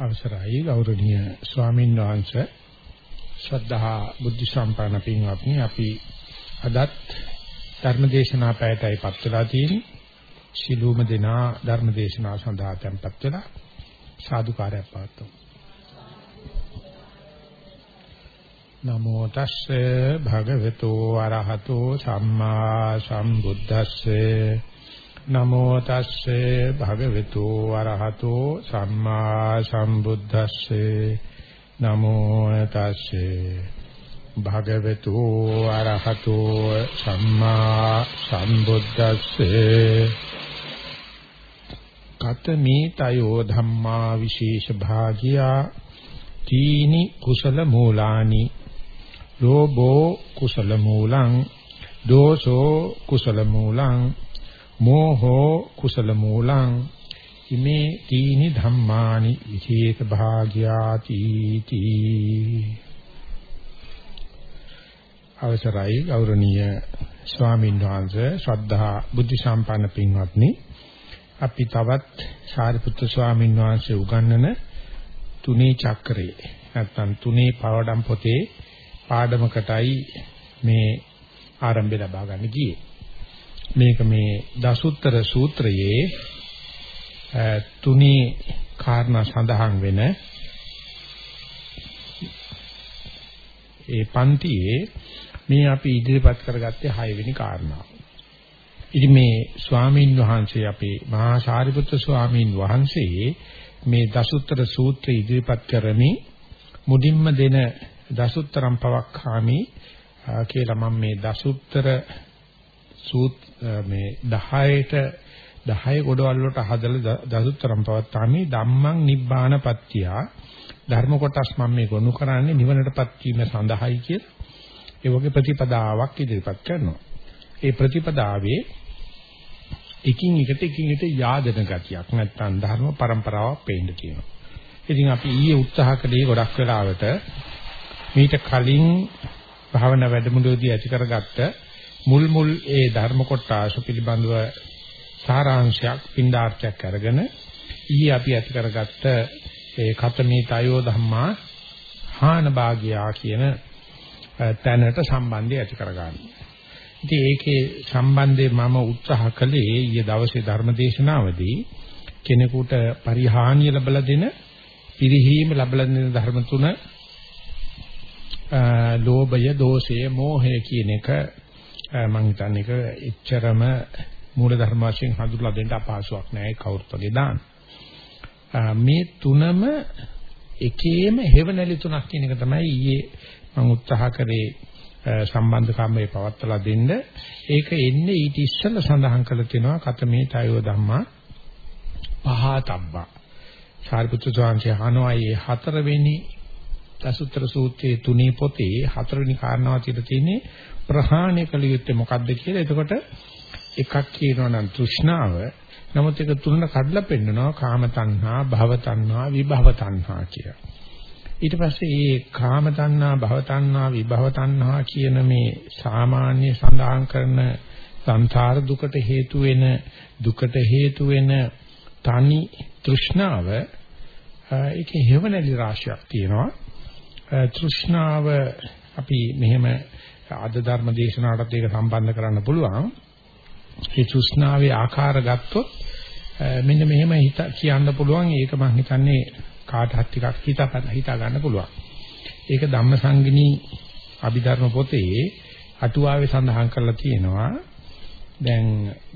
අවසරයි ගෞරවනීය ස්වාමීන් වහන්සේ. ශ්‍රද්ධා බුද්ධ සම්පන්න පින්වත්නි අපි අදත් ධර්මදේශනා පැයටයි පත් වෙලා තියෙන්නේ. ශිලූම දෙනා ධර්මදේශනා සඳහා tempත් වෙලා සාදුකාරයක් පවත්වමු. නමෝ තස්සේ භගවතු වරහතෝ සම්මා සම්බුද්දස්සේ. නමෝ තස්සේ භගවතු වරහතෝ සම්මා සම්බුද්දස්සේ. නමෝ තස්සේ භගවතු වරහතෝ සම්මා සම්බුද්දස්සේ. කතමේ තයෝ ධම්මා විශේෂ භාගියා. තීනි කුසල මූලානි. ලෝභෝ කුසල මූලං. දෝසෝ කුසල මූලං. මෝහෝ කුසල මූලං ඉමේ තීනි ධම්මානි විශේෂ භාග්‍යාති තී. අවසරයි ගෞරවනීය ස්වාමීන් වහන්සේ ශ්‍රද්ධා බුද්ධ සම්පන්න පින්වත්නි. අපි තවත් සාරිපුත්‍ර ස්වාමීන් වහන්සේ උගන්වන තුනේ චක්‍රේ නැත්නම් තුනේ පවඩම් පොතේ පාඩමකටයි මේ ආරම්භය ලබා ගන්න ගියේ. මේක මේ දසුත්තර සූත්‍රයේ තුනී කාරණා සඳහන් වෙන ඒ පන්තියේ මේ අපි ඉදිරිපත් කරගත්තේ 6 වෙනි කාරණාව. ඉතින් මේ ස්වාමින් වහන්සේ අපේ මහා ශාරිපුත්‍ර ස්වාමින් වහන්සේ මේ දසුත්තර සූත්‍රය ඉදිරිපත් කරමින් මුදින්ම දෙන දසුත්තරම් පවක්ඛාමි කියලා මම මේ දසුත්තර සූත් මේ 10ට 10 ගොඩවල් වලට හදලා දසුත්තරම් පවත්තාමි ධම්මං නිබ්බානපත්තිය ධර්ම කොටස් මම මේ ගොනු කරන්නේ නිවනටපත් වීම සඳහායි කියලා ඒ වගේ ප්‍රතිපදාවක් ඉදිරිපත් කරනවා. ඒ ප්‍රතිපදාවේ එකින් එකට එකින් එකට yaadena ගතියක් නැත්නම් ධර්ම પરම්පරාවක් පේන්න තියෙනවා. ඉතින් අපි ඊයේ උත්සාහ කළේ ගොඩක් වෙලාවට මීට කලින් භාවනා වැඩමුළුවේදී ඇති කරගත්ත මුල් මුල් ඒ ධර්ම කොටස පිළිබඳව සාරාංශයක් පින්ඩාර්ථයක් අරගෙන ඊයේ අපි ඇති කරගත්ත ඒ කතමේ තයෝ ධම්මා හාන භාග්‍යා කියන තැනට සම්බන්ධය ඇති කරගන්න. ඉතින් ඒකේ සම්බන්ධේ මම උත්සාහ කළේ ඊයේ දවසේ ධර්මදේශනාවදී කෙනෙකුට පරිහානිය ලැබලා දෙන පිරිහීම ලැබලා දෙන ධර්ම තුන ලෝභය, දෝෂය, මෝහය කියන එක මම හිතන්නේ ඒක එච්චරම මූල ධර්ම වශයෙන් හඳුල්ලා දෙන්න අපහසුයක් නෑ කවුරුත් වගේ දාන්න. මේ තුනම එකේම හේවණලි තුනක් කියන එක තමයි ඊයේ මම උත්සාහ කරේ සම්බන්ධකම්මේ පවත්තලා දෙන්න. ඒක එන්නේ ඊට ඉස්සෙල්ලා සඳහන් කරලා තියෙනවා කතමේ තයෝ ධම්මා පහතබ්බා. සාරිපුත්‍ර ස්වාමීන් වහන්සේ හතරවෙනි දසුත්‍ර සූත්‍රයේ තුනී පොතේ හතරවෙනි කාරණාව තියලා තියෙන්නේ ප්‍රහාණය කළ යුත්තේ මොකක්ද කියලා. එතකොට එකක් කියනවා නම් තෘෂ්ණාව. නමුත් ඒක තුනට කඩලා පෙන්නනවා කාම තණ්හා, භව තණ්හා, විභව තණ්හා කියලා. ඊට පස්සේ මේ කාම තණ්හා, භව තණ්හා, විභව තණ්හා කියන මේ සාමාන්‍ය සඳහන් කරන සංසාර දුකට හේතු වෙන දුකට හේතු වෙන තනි තෘෂ්ණාව ඒකේ හේවණලි රාශියක් තියෙනවා. තෘෂ්ණාව අපි මෙහෙම අද ධර්ම දේශනාවටත් ඒක සම්බන්ධ කරන්න පුළුවන්. මේ තෘෂ්ණාවේ ආකාර ගත්තොත් මෙන්න මෙහෙම හිත කියන්න පුළුවන්. ඒක මම හිතන්නේ කාටවත් ටිකක් හිතා හිතා ගන්න පුළුවන්. ඒක ධම්මසංගිනී අභිධර්ම පොතේ අටුවාවේ සඳහන් කරලා තියෙනවා. දැන්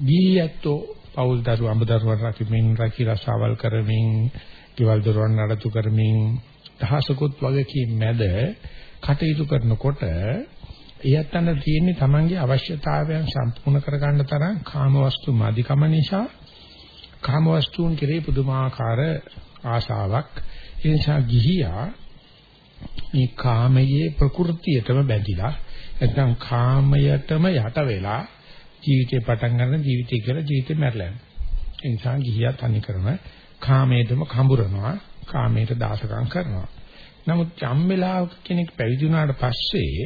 ගිහියත්ෝ පෞල් දරු අඹ දරුවන් රකිමින් රකි රසාවල් කරමින්, ගෙවල් දොරවල් නඩත්තු කරමින්, දහසකුත් වගේ මැද කටයුතු කරනකොට එයත්න තියෙන්නේ තමන්ගේ අවශ්‍යතාවයන් සම්පූර්ණ කරගන්න තරම් කාමවස්තු මදිකම නිසා කාමවස්තුන් කෙරේ පුදුමාකාර ආශාවක් ඒ නිසා ගිහියා මේ කාමයේ ප්‍රകൃතියටම බැඳිලා නැත්නම් කාමයටම යට වෙලා ජීවිතේ පටන් ගන්න ජීවිතය කියලා ජීවිතේ මැරලා යනවා. ඒ නිසා ගිහියා තනි කරන කාමයටම කඹරනවා කාමයට දාසකම් කරනවා. නමුත් යම් වෙලාවක කෙනෙක් පැවිදි වුණාට පස්සේ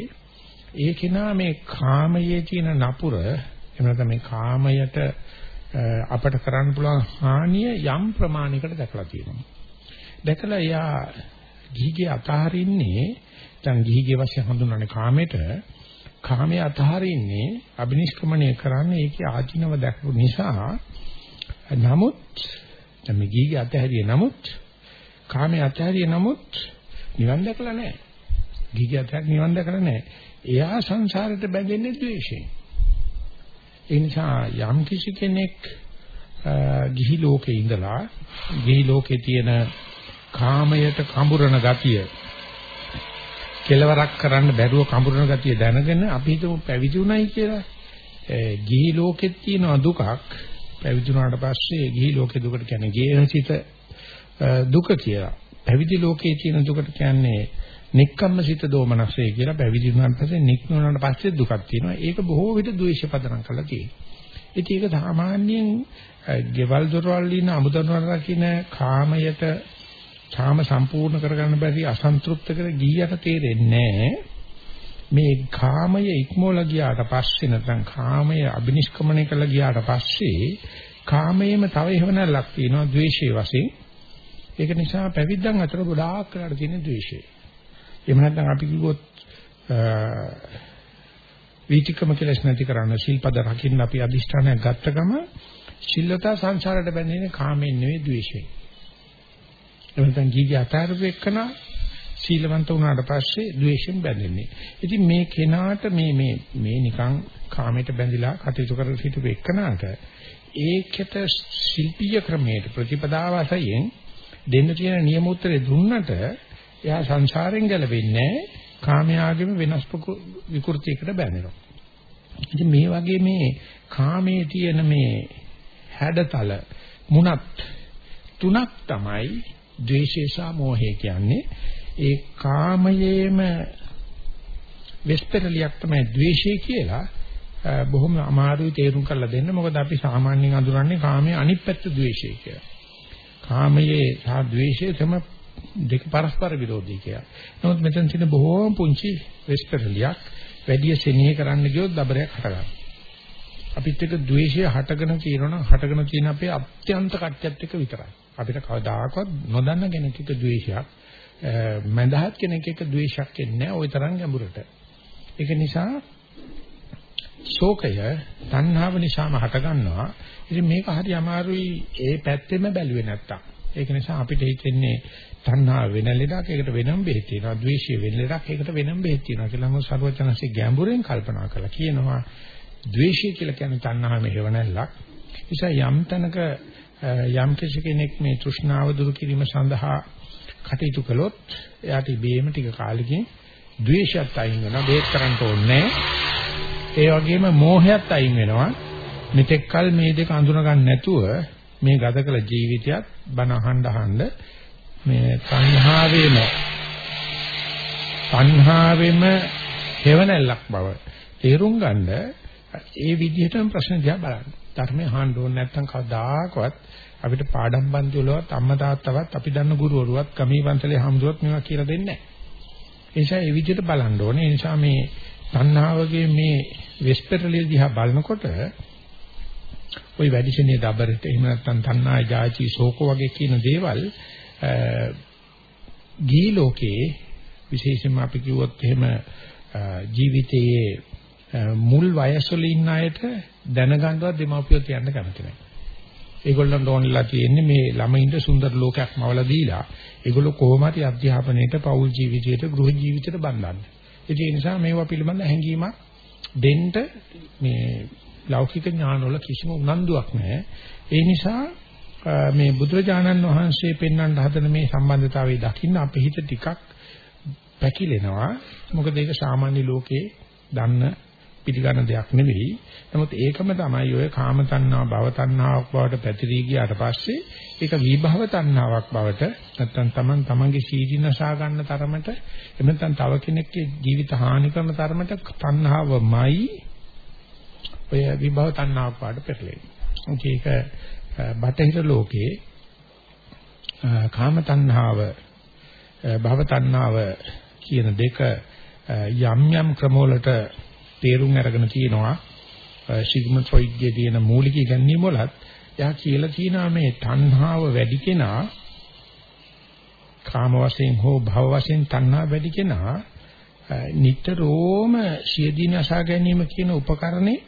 ඒ කෙනා මේ කාමයේ තියෙන නපුර එහෙම නැත්නම් මේ කාමයට අපට කරන්න පුළුවන් හානිය යම් ප්‍රමාණයකට දැකලා තියෙනවා. දැකලා එයා ගිහිගේ අතහරින්නේ දැන් ගිහිගේ වශයෙන් හඳුන්වන්නේ කාමයට කාමයේ අතහරින්නේ අබිනිෂ්ක්‍මණය කරන්නේ ඒකේ ආධිනව දැකපු නිසා නමුත් දැන් මේ ගිහිගේ අතහැරියේ නමුත් කාමයේ අතහැරියේ නමුත් නිවන් දැකලා නැහැ. ගිහිගේ අතහැරිය නිවන් දැකලා නැහැ. එයා සංසාරයට බැඳෙන්නේ ද්වේෂයෙන්. ඒ නිසා යම් කිසි කෙනෙක් ගිහි ලෝකේ ඉඳලා ගිහි ලෝකේ තියෙන කාමයට කඹරන ගතිය කෙලවරක් කරන්න බැරුව කඹරන ගතිය දැනගෙන අපි හිතමු පැවිදි උනායි කියලා. ගිහි ලෝකෙත් තියෙන දුකක් පැවිදි වුණාට පස්සේ ගිහි ලෝකේ දුකට කියන්නේ ගේහසිත දුක කියලා. පැවිදි ලෝකයේ තියෙන දුකට කියන්නේ නික්කම්මසිත දෝමනස්සේ කියලා පැවිදි වුණාට පස්සේ නික්ම වුණාට පස්සේ දුකක් තියෙනවා. ඒක බොහෝ විට ද්වේෂ පදනම් කරලා තියෙනවා. ඉතින් ඒක සාමාන්‍යයෙන් ගෙවල් දොරවල් ඉන්න අමුදොරවල් රකින්න කාමයට කාම සම්පූර්ණ කරගන්න බැරි අසන්තෘප්ත කර ගියට තේරෙන්නේ මේ කාමය ඉක්මෝල ගියාට පස්සේ නැත්නම් කාමය අබිනිෂ්ක්‍මණය කළා ගියාට පස්සේ කාමයේම තව එහෙවනලක් තියෙනවා ද්වේෂයේ වශයෙන් ඒක නිසා පැවිද්දන් අතර ගොඩාක් කරලා තියෙන ද්වේෂය එහෙම නැත්නම් අපි කිව්වොත් වීතිකම කෙලස් නැති කරන්න ශිල්පද රකින්න අපි අදිෂ්ඨානයක් ගත්ත ගම ශිල්ලතා සංසාරයට බැඳෙන්නේ කාමයෙන් නෙවෙයි ද්වේෂයෙන්. එවනතන් ගීගේ අතාරපු එක්කන සීලවන්ත වුණාට පස්සේ ද්වේෂයෙන් බැඳෙන්නේ. ඉතින් මේ කෙනාට මේ මේ මේ නිකන් කාමයට බැඳිලා කටයුතු කර සිටු එක්කනට ඒකෙත ශිල්පීය ක්‍රමයට ප්‍රතිපදාව වශයෙන් දෙන්න තියෙන නියම උත්තරේ දුන්නට එයා සංසාරයෙන් ගැලවෙන්නේ කාමයාගෙම වෙනස් විකෘතියකට බැඳෙනවා. ඉතින් මේ වගේ මේ කාමයේ තියෙන මේ හැඩතල මුණත් තුනක් තමයි ද්වේෂය සහ මෝහය කියන්නේ. ඒ කාමයේම වෙස්පරලියක් තමයි ද්වේෂය කියලා බොහොම අමාරුයි තේරුම් කරලා දෙන්න. මොකද අපි සාමාන්‍යයෙන් අඳුරන්නේ කාමයේ අනිත් පැත්ත ද්වේෂය කියලා. කාමයේ සහ ද්වේෂයේ තම දෙක පරස්පර විරෝධී කියලා. නමුත් මෙතන තියෙන බොහෝම පුංචි වෙස්පරලියක් වැඩි සෙනෙහ කරන්න ගියොත් දබරයක් හටගන්නවා. අපිත් එක්ක ද්වේෂය හටගෙන තියෙනවා හටගෙන තියෙන අපේ අත්‍යන්ත කට්‍යත් එක්ක විතරයි. අපිට කවදාකවත් නොදන්න කෙනෙක් එක්ක ද්වේෂයක් මඳහත් කෙනෙක් එක්ක ද්වේෂයක් එන්නේ නැහැ ওই තරම් ගැඹුරට. ඒක නිසා ශෝකය තණ්හාව නිසාම හටගන්නවා. ඉතින් මේක හරි අමාරුයි ඒ පැත්තෙම බැලුවේ නැත්තම්. ඒක නිසා අපිට හිතෙන්නේ තණ්හාව වෙන ලෙඩක් ඒකට වෙනම බෙහෙත් තියෙනවා. ද්වේෂය වෙන ලෙඩක් ඒකට වෙනම බෙහෙත් තියෙනවා කියලා මොකද සර්වචනසේ ගැඹුරෙන් කල්පනා කරලා කියනවා. ද්වේෂය කියලා කියන්නේ තණ්හාව මෙහෙව නැල්ලක්. නිසා යම් තැනක යම් කෙනෙක් මේ තෘෂ්ණාව දුරු කිරීම සඳහා කටයුතු කළොත් එයාට ඉබේම ටික කාලෙකින් ද්වේෂයත් අයින් වෙනවා. බේත් කරන්න ඕනේ ඒ වගේම මෝහයත් අයින් වෙනවා. මෙතෙක් කල මේ දෙක අඳුන ගන්න නැතුව මේ ගත කළ ජීවිතයත් බන අහන්න අහන්න මේ සංහාවෙම සංහාවෙම හේවණල්ලක් බව තේරුම් ගන්න ඒ විදිහටම ප්‍රශ්න දිහා බලන්න. ධර්මයේ අහන්න ඕනේ නැත්නම් කවදාකවත් අපිට පාඩම් පන්ති වලවත් අම්මා තාත්තවත් අපි දන්න ගුරුවරුවත් ගමී පන්සලේ හම්දුවත් මේවා කියලා දෙන්නේ නැහැ. ඒ නිසා ඒ විදිහට බලන්න ඕනේ. ඒ නිසා මේ තණ්හාවගේ මේ වෙස්පරලිය දිහා බලනකොට ওই වැඩිශනේ දබරට එහෙම නැත්නම් තණ්හා ජාති ශෝක වගේ කියන දේවල් ගී ලෝකයේ විශේෂයෙන්ම අපි කිව්වොත් එහෙම ජීවිතයේ මුල් වයස්වල ඉන්න අයට දැනගන්නවත් දෙමාපියෝ කියන්න කැමති නැහැ. ඒගොල්ලන්ට ඕනලා තියෙන්නේ මේ ළමයින්ට සුන්දර ලෝකයක් මවලා දීලා ඒගොල්ලෝ කොහොම හරි අධ්‍යාපනයේට පෞල් ජීවිතයට ගෘහ ජීවිතයට බඳින්න. ඒ නිසා මේවා පිළිබඳ හැඟීමක් දෙන්න මේ ලෞකික ඥානවල කිසිම උනන්දුවක් නැහැ. ඒ නිසා මේ බුදුරජාණන් වහන්සේ පෙන්වන්න හදන මේ සම්බන්ධතාවය දකින්න අපේ හිත ටිකක් පැකිලෙනවා. මොකද ඒක සාමාන්‍ය ලෝකේ දන්න පිළිගන්න දෙයක් නෙවෙයි. නමුත් ඒකම තමයි ඔය කාම තණ්හා, භව තණ්හාවක් බවට පැතිරී ගියාට පස්සේ ඒක විභව තණ්හාවක් බවට නැත්තම් Taman Tamanගේ සීදීනසා ගන්න තරමට එහෙම නැත්නම් තව කෙනෙක්ගේ ජීවිත හානි කරන තරමට තණ්හාවමයි ඔය විභව තණ්හාවක් බවට පෙරලෙන්නේ. ඒක බටහිර ලෝකයේ කාම තණ්හාව භව තණ්හාව කියන දෙක යම් යම් ක්‍රමවලට තේරුම් අරගෙන තියෙනවා සිග්මන්ඩ් ෆ්‍රොයිඩ්ගේ තියෙන මූලික ඉගැන්වීම් වලත් එයා කියලා තියෙනවා මේ තණ්හාව වැඩි කෙනා කාම වශයෙන් හෝ භව වශයෙන් තණ්හා වැඩි කෙනා නිතරම සියදීන අසා ගැනීම කියන උපකරණේ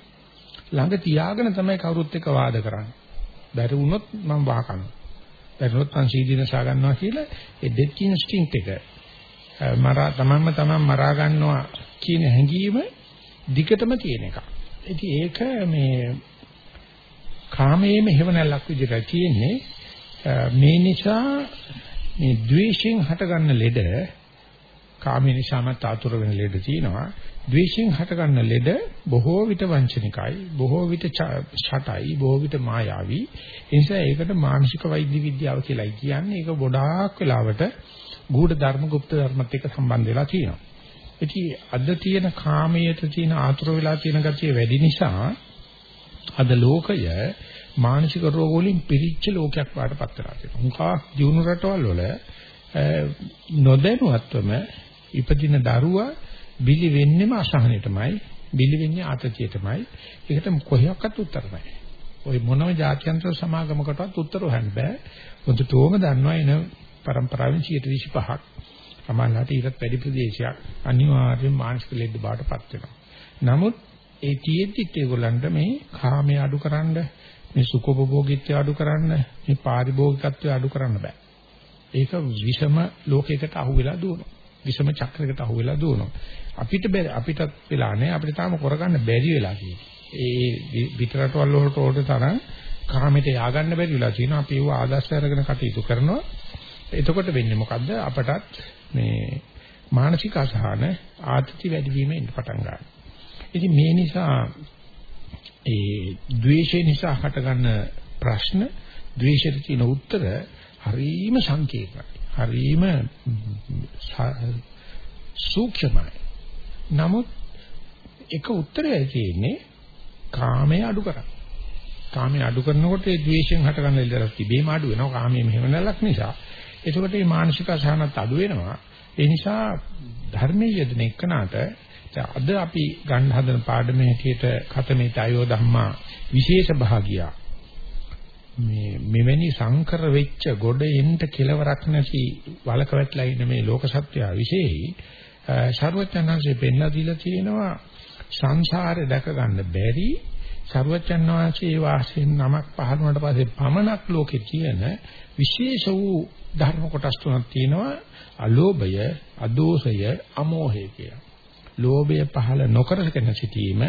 ළඟ තියාගෙන තමයි කවුරුත් එක්ක වාද කරන්නේ. බැරි වුණොත් මම වහකනවා. බැරි වුණොත් මං සියදීන අසා ගන්නවා කියලා ඒ ඩෙත් ඉන්ස්ටින්ක්ට් එක මරා තමන්ම තමන් මරා ගන්නවා කියන හැඟීම දිගටම තියෙන එකක්. ඉතින් ඒක මේ කාමයේම හේවණල්ලක් විදිහට තියෙන්නේ මේ නිසා මේ ද්වේෂයෙන් හටගන්න ලෙඩ කාමයේ නිසාම තාතුර වෙන ලෙඩ තියෙනවා ද්වේෂයෙන් හටගන්න ලෙඩ බොහෝ විට වංචනිකයි බොහෝ විට ඡටයි බොහෝ විට මායාවී ඒ නිසා ඒකට මානසික වෛද්‍ය විද්‍යාව කියලායි කියන්නේ ඒක ගොඩාක් වෙලාවට ගුඪ ධර්ම গুপ্ত ධර්මත් එක්ක සම්බන්ධ වෙලා තියෙනවා ඉතින් අද තියෙන කාමයට තියෙන ආතුර වෙලා තියෙන ගතිය වැඩි නිසා අද ලෝකය මානසික රෝග වලින් පිරිච්ච ලෝකයක් වඩපත් වෙලා තියෙනවා. මුඛා දියුණු රටවල් වල නොදැනුවත්වම ඉපදින දරුවා බිලි වෙන්නෙම අසහනෙටමයි බිලි වෙන්නේ ආතතියටමයි. ඒකට කොහොමවත් උත්තර නැහැ. ওই මොනම ජාත්‍යන්තර සමාගමකටවත් උත්තර හොයන්න බෑ. මුදුටෝම දන්නවා එන પરම්පරාවෙන් 125ක් සමානලාට ඊටත් වැඩි ප්‍රදේශයක් අනිවාර්යෙන් මානසික ලෙඩ බාටපත් වෙනවා. නමුත් ඒ තියෙද්දිත් ඒගොල්ලන්ට මේ කාමයේ අඩුකරන්න මේ සුඛෝපභෝගීත්වය අඩුකරන්න මේ පාරිභෝගිකත්වය අඩුකරන්න බෑ. ඒක විෂම ලෝකයකට අහු වෙලා දුවනවා. විෂම චක්‍රයකට අහු වෙලා දුවනවා. අපිට අපිටත් වෙලා නැහැ අපිට තාම කරගන්න බැරි වෙලා තියෙනවා. ඒ පිටරටවල් වලට ඕට තරම් කාමයට ය아가න්න බැරි වෙලා තියෙනවා. අපි ඒව ආදර්ශ අරගෙන කටයුතු කරනවා. එතකොට වෙන්නේ මොකද්ද? අපටත් මේ මානසික අසහන ආතති වැඩි වීම එන්න පටන් ගන්නවා. ඉතින් මේ නිසා ඒ ද්වේෂය නිසා හටගන්න ප්‍රශ්න ද්වේෂයට තියෙන උත්තර හරීම සංකීර්ණයි. හරීම සූක්ෂමයි. නමුත් එක උත්තරය තියෙන්නේ කාමය අඩු කරා. කාමය අඩු කරනකොට ඒ ද්වේෂයෙන් හටගන්න ඉලක්ක තිබීම අඩු වෙනවා. කාමයේ මෙහෙම නැලක් නිසා. එතකොට මේ මානසික අසහනත් අඩු වෙනවා. ඒ නිසා ධර්මයේ යෙදෙන එකනට අද අපි ගන්න හදන පාඩමේ හැටියට කතමේ තයෝ ධම්මා විශේෂ භාගිය මේ මෙවැනි සංකර වෙච්ච ගොඩ එන්න කෙලවරක් නැති වලක වැටලා ඉන්න මේ ලෝක සත්‍යය විශේෂයි ਸਰවඥාන්සේ පෙන්ලා දීලා තියෙනවා සංසාරේ දැක ගන්න බැරි ਸਰවඥාන්සේ වාසයෙන් නමක් පහළුණාට පස්සේ පමණක් ලෝකේ තියෙන විශේෂ වූ ධර්ම කොටස් තුනක් තියෙනවා අලෝභය අදෝසය අමෝහය කියලා. ලෝභය පහළ නොකරගෙන සිටීම,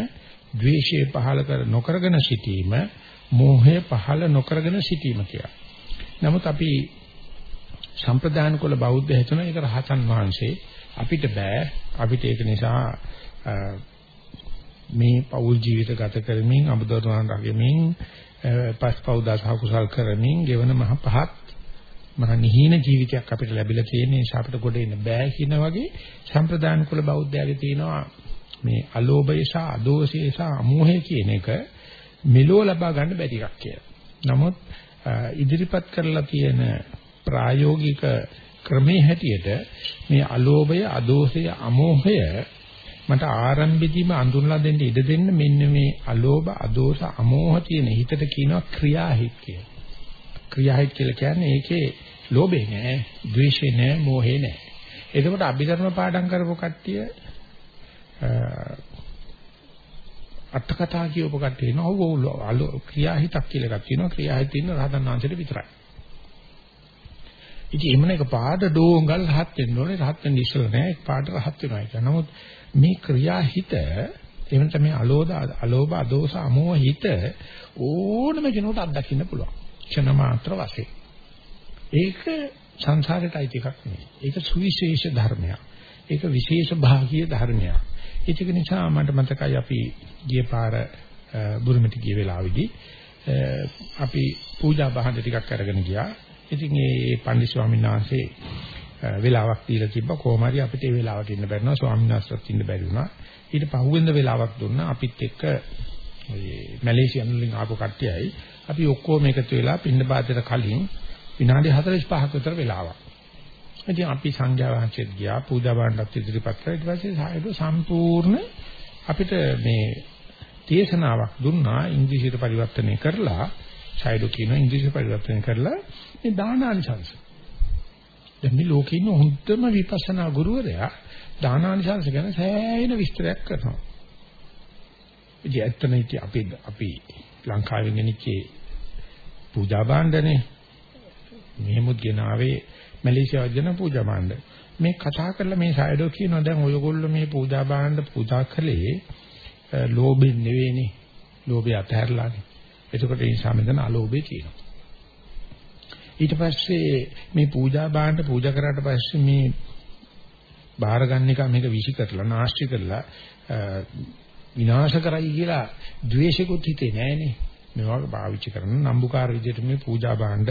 ද්වේෂය පහළ කර නොකරගෙන සිටීම මෝහය පහළ නොකරගෙන සිටීම කියලා. නමුත් අපි සම්ප්‍රදාන කුල බෞද්ධ හිතන ඒක රහතන් වහන්සේ අපිට බෑ අපිට ඒක නිසා මේ පෞල් ජීවිත ගත කරමින් අමුදොරණ රගෙමින් පස්පව් දස කුසල් කරමින් ගෙවන මහ පහත් මහා නිහීන ජීවිතයක් අපිට ලැබිලා තියෙන නිසා අපිට ගොඩ එන්න බෑ කියන වගේ සම්ප්‍රදාන කුල බෞද්ධයගේ තියෙනවා මේ අලෝභය සහ අදෝෂය සහ අමෝහය කියන එක මෙලෝ ලබා ගන්න බැරි එකක් කියලා. නමුත් ඉදිරිපත් කරලා තියෙන ප්‍රායෝගික ක්‍රමයේ හැටියට මේ අලෝභය අදෝෂය අමෝහය මට ආරම්භෙදීම අඳුනලා දෙන්න ඉඩ දෙන්න මෙන්න මේ අලෝභ අදෝෂ අමෝහ තියෙන හිතට කියනවා ක්‍රියාහිත කියලා. ක්‍රියාහිත කියලා කියන්නේ ඒකේ ලෝභේ නෑ, ද්වේෂේ නෑ, මෝහේ නෑ. එතකොට අභිධර්ම පාඩම් කරපු කට්ටිය අටකතා කියවපු කට්ටිය නෝ ඔව් ක්‍රියාහිතක් කියලා එකක් තියෙනවා. ක්‍රියාහිත ඉන්න රහතන් වහන්සේට විතරයි. ඉතින් එමුන එක පාඩ ඩෝංගල් රහත් වෙන්න ඕනේ. රහත් වෙන්න ඉස්සෙල්ල නෑ. ඒක පාඩ රහත් වෙනවා ඒක. නමුත් මේ ක්‍රියාහිත එහෙම තමයි අලෝභ අලෝභ අදෝස අමෝහ හිත ඕනම කෙනෙකුට අත්දකින්න පුළුවන්. ක්ෂණ මාත්‍ර වශයෙන්. ඒක සංසාරයට අයිති එකක් නෙවෙයි. ඒක සුවිශේෂ ධර්මයක්. ඒක විශේෂ භාගීය ධර්මයක්. ඒක නිසා මට මතකයි අපි ගිය පාර බුරුමිට ගිය වෙලාවේදී අපි පූජා භාණ්ඩ ටිකක් අරගෙන ගියා. ඉතින් ඒ පන්දි ස්වාමීන් වහන්සේ වෙලාවක් දීලා තිබ්බ කොහොම හරි අපිට ඒ වෙලාවට ඉන්න බැරි වුණා ස්වාමීන් වහන්සේත් ඉන්න බැරි වුණා. ඊට පහුවෙන්ද වෙලාවක් දුන්නා අපිත් එක්ක ඔය මැලේසියන් වලින් ආපු කට්ටියයි අපි ඔක්කොම එකතු වෙලා පින්න පාතේට කලින් විනාඩි 45ක විතර වෙලාවක්. ඉතින් අපි සංඝයා වහන්සේත් ගියා පූජා භාණ්ඩත් ඉදිරිපත් කරා ඊට පස්සේ සායද සම්පූර්ණ අපිට මේ දේශනාවක් දුන්නා ඉංග්‍රීසියට පරිවර්තනය කරලා සායද කියන ඉංග්‍රීසි පරිවර්තනය කරලා මේ දානානිසංස දැන් මේ ලෝකේ ඉන්න හොඳම විපස්සනා ගුරුවරයා දානානිසංස ගැන සෑහෙන විස්තරයක් කරනවා. ඉතින් ඇත්තම ඉති අපි අපි ලංකාවෙන් ගෙනිච්චේ පූජා භාණ්ඩනේ මෙහෙමුත් ගෙනාවේ මැලේසියාව ජන පූජා භාණ්ඩ. මේ කතා කරලා මේ සයිඩෝ කියනවා දැන් ඔයගොල්ලෝ මේ පූජා භාණ්ඩ පූජා කළේ ලෝභෙන් නෙවෙයිනේ. ලෝභය අතහැරලානේ. එතකොට ඒ නිසා මෙතන අලෝභය තියෙනවා. ඊට පස්සේ මේ පූජා භාණ්ඩ පූජා කරාට පස්සේ මේ බාහිර ගන්න එක මේක විසි කරලා නාස්ති කරලා විනාශ කරයි කියලා ද්වේෂිකුත් හිතේ නෑනේ. මේවා පාවිච්චි කරන නම්බුකාර විදිහට මේ පූජා භාණ්ඩ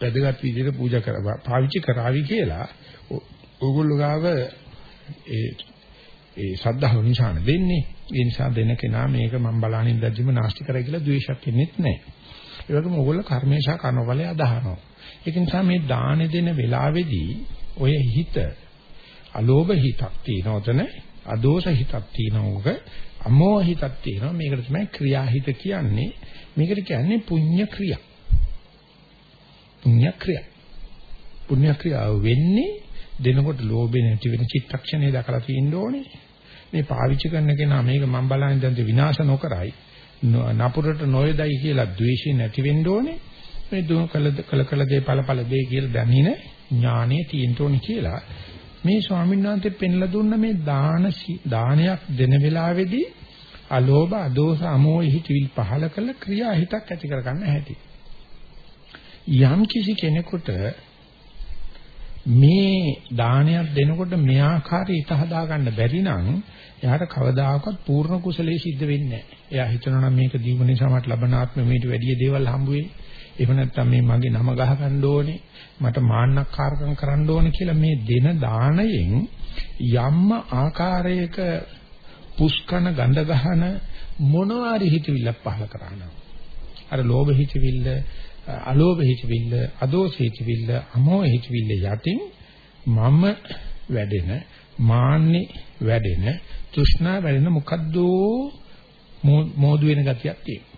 වැදගත් විදිහට පූජා කරවා පාවිච්චි කරાવી කියලා ඕගොල්ලෝ ගාව ඒ ඒ ශ්‍රද්ධාව නිසා දෙන්නේ. ඒ නිසා දෙන කෙනා මේක මම බලනින් දැජ්ජිම නාස්ති කරයි කියලා ද්වේෂයක් ඉන්නෙත් නැහැ. ඒ වගේම ඕගොල්ලෝ කර්මේශා කර්මඵලය අදහනවා. ඒක නිසා මේ දාන දෙන වෙලාවේදී ඔය හිත අලෝභ හිතක් තියෙනවතන අදෝෂ හිතක් තියෙනවක අමෝහ හිතක් තියෙනවා මේකට තමයි ක්‍රියා හිත කියන්නේ මේකට කියන්නේ පුඤ්ඤ ක්‍රියා පුණ්‍ය ක්‍රියා. පුණ්‍ය ක්‍රියාව වෙන්නේ දෙනකොට ලෝභය නැති වෙන චිත්තක්ෂණය දැකලා තියෙන්න ඕනේ. මේ පාවිච්චි කරන කෙනා මේක මම බලන්නේ දැන් විනාශ නොකරයි නපුරට නොයදයි කියලා ද්වේෂය නැති වෙන්න ඕනේ. මේ දුක කළ කළ කළ දේ ඵල ඵල දේ කියලා දැනින ඥානෙ තියෙන්න ඕනේ කියලා මේ ස්වාමීන් වහන්සේ පෙන්ලා දුන්න මේ දාන දානයක් දෙන වෙලාවේදී අලෝභ අදෝස අමෝහ හිතවිල් පහල කළ ක්‍රියා හිතක් ඇති කරගන්න හැටි. යම් කිසි කෙනෙකුට මේ දානයක් දෙනකොට මේ ආකාරය ඉත හදා ගන්න බැරි නම් එයාට කවදාකවත් පූර්ණ කුසලයේ සිද්ධ වෙන්නේ නැහැ. එයා හිතනවා නම් මේක දීම නිසා මට ලබන ආත්මෙ මේට වැඩිය දේවල් හම්බ වෙයි. එහෙම නැත්නම් මේ මගේ නම ගහ ගන්න ඕනේ. මට මාන්නක්කාරකම් කරන්න ඕනේ කියලා මේ දෙන දාණයෙන් යම්ම ආකාරයක පුස්කන ගඳ ගහන මොනවාරි හිතවිල්ලක් පහල කරනවා. අර ලෝභ හිතවිල්ල අලෝභ හිතවිල්ල, අදෝස හිතවිල්ල, අමෝහ හිතවිල්ල යටින් මම වැඩෙන, මාන්නේ වැඩෙන, තෘෂ්ණා වැඩෙන මොකද්ද මෝදු වෙන ගතියක් තියෙනවා.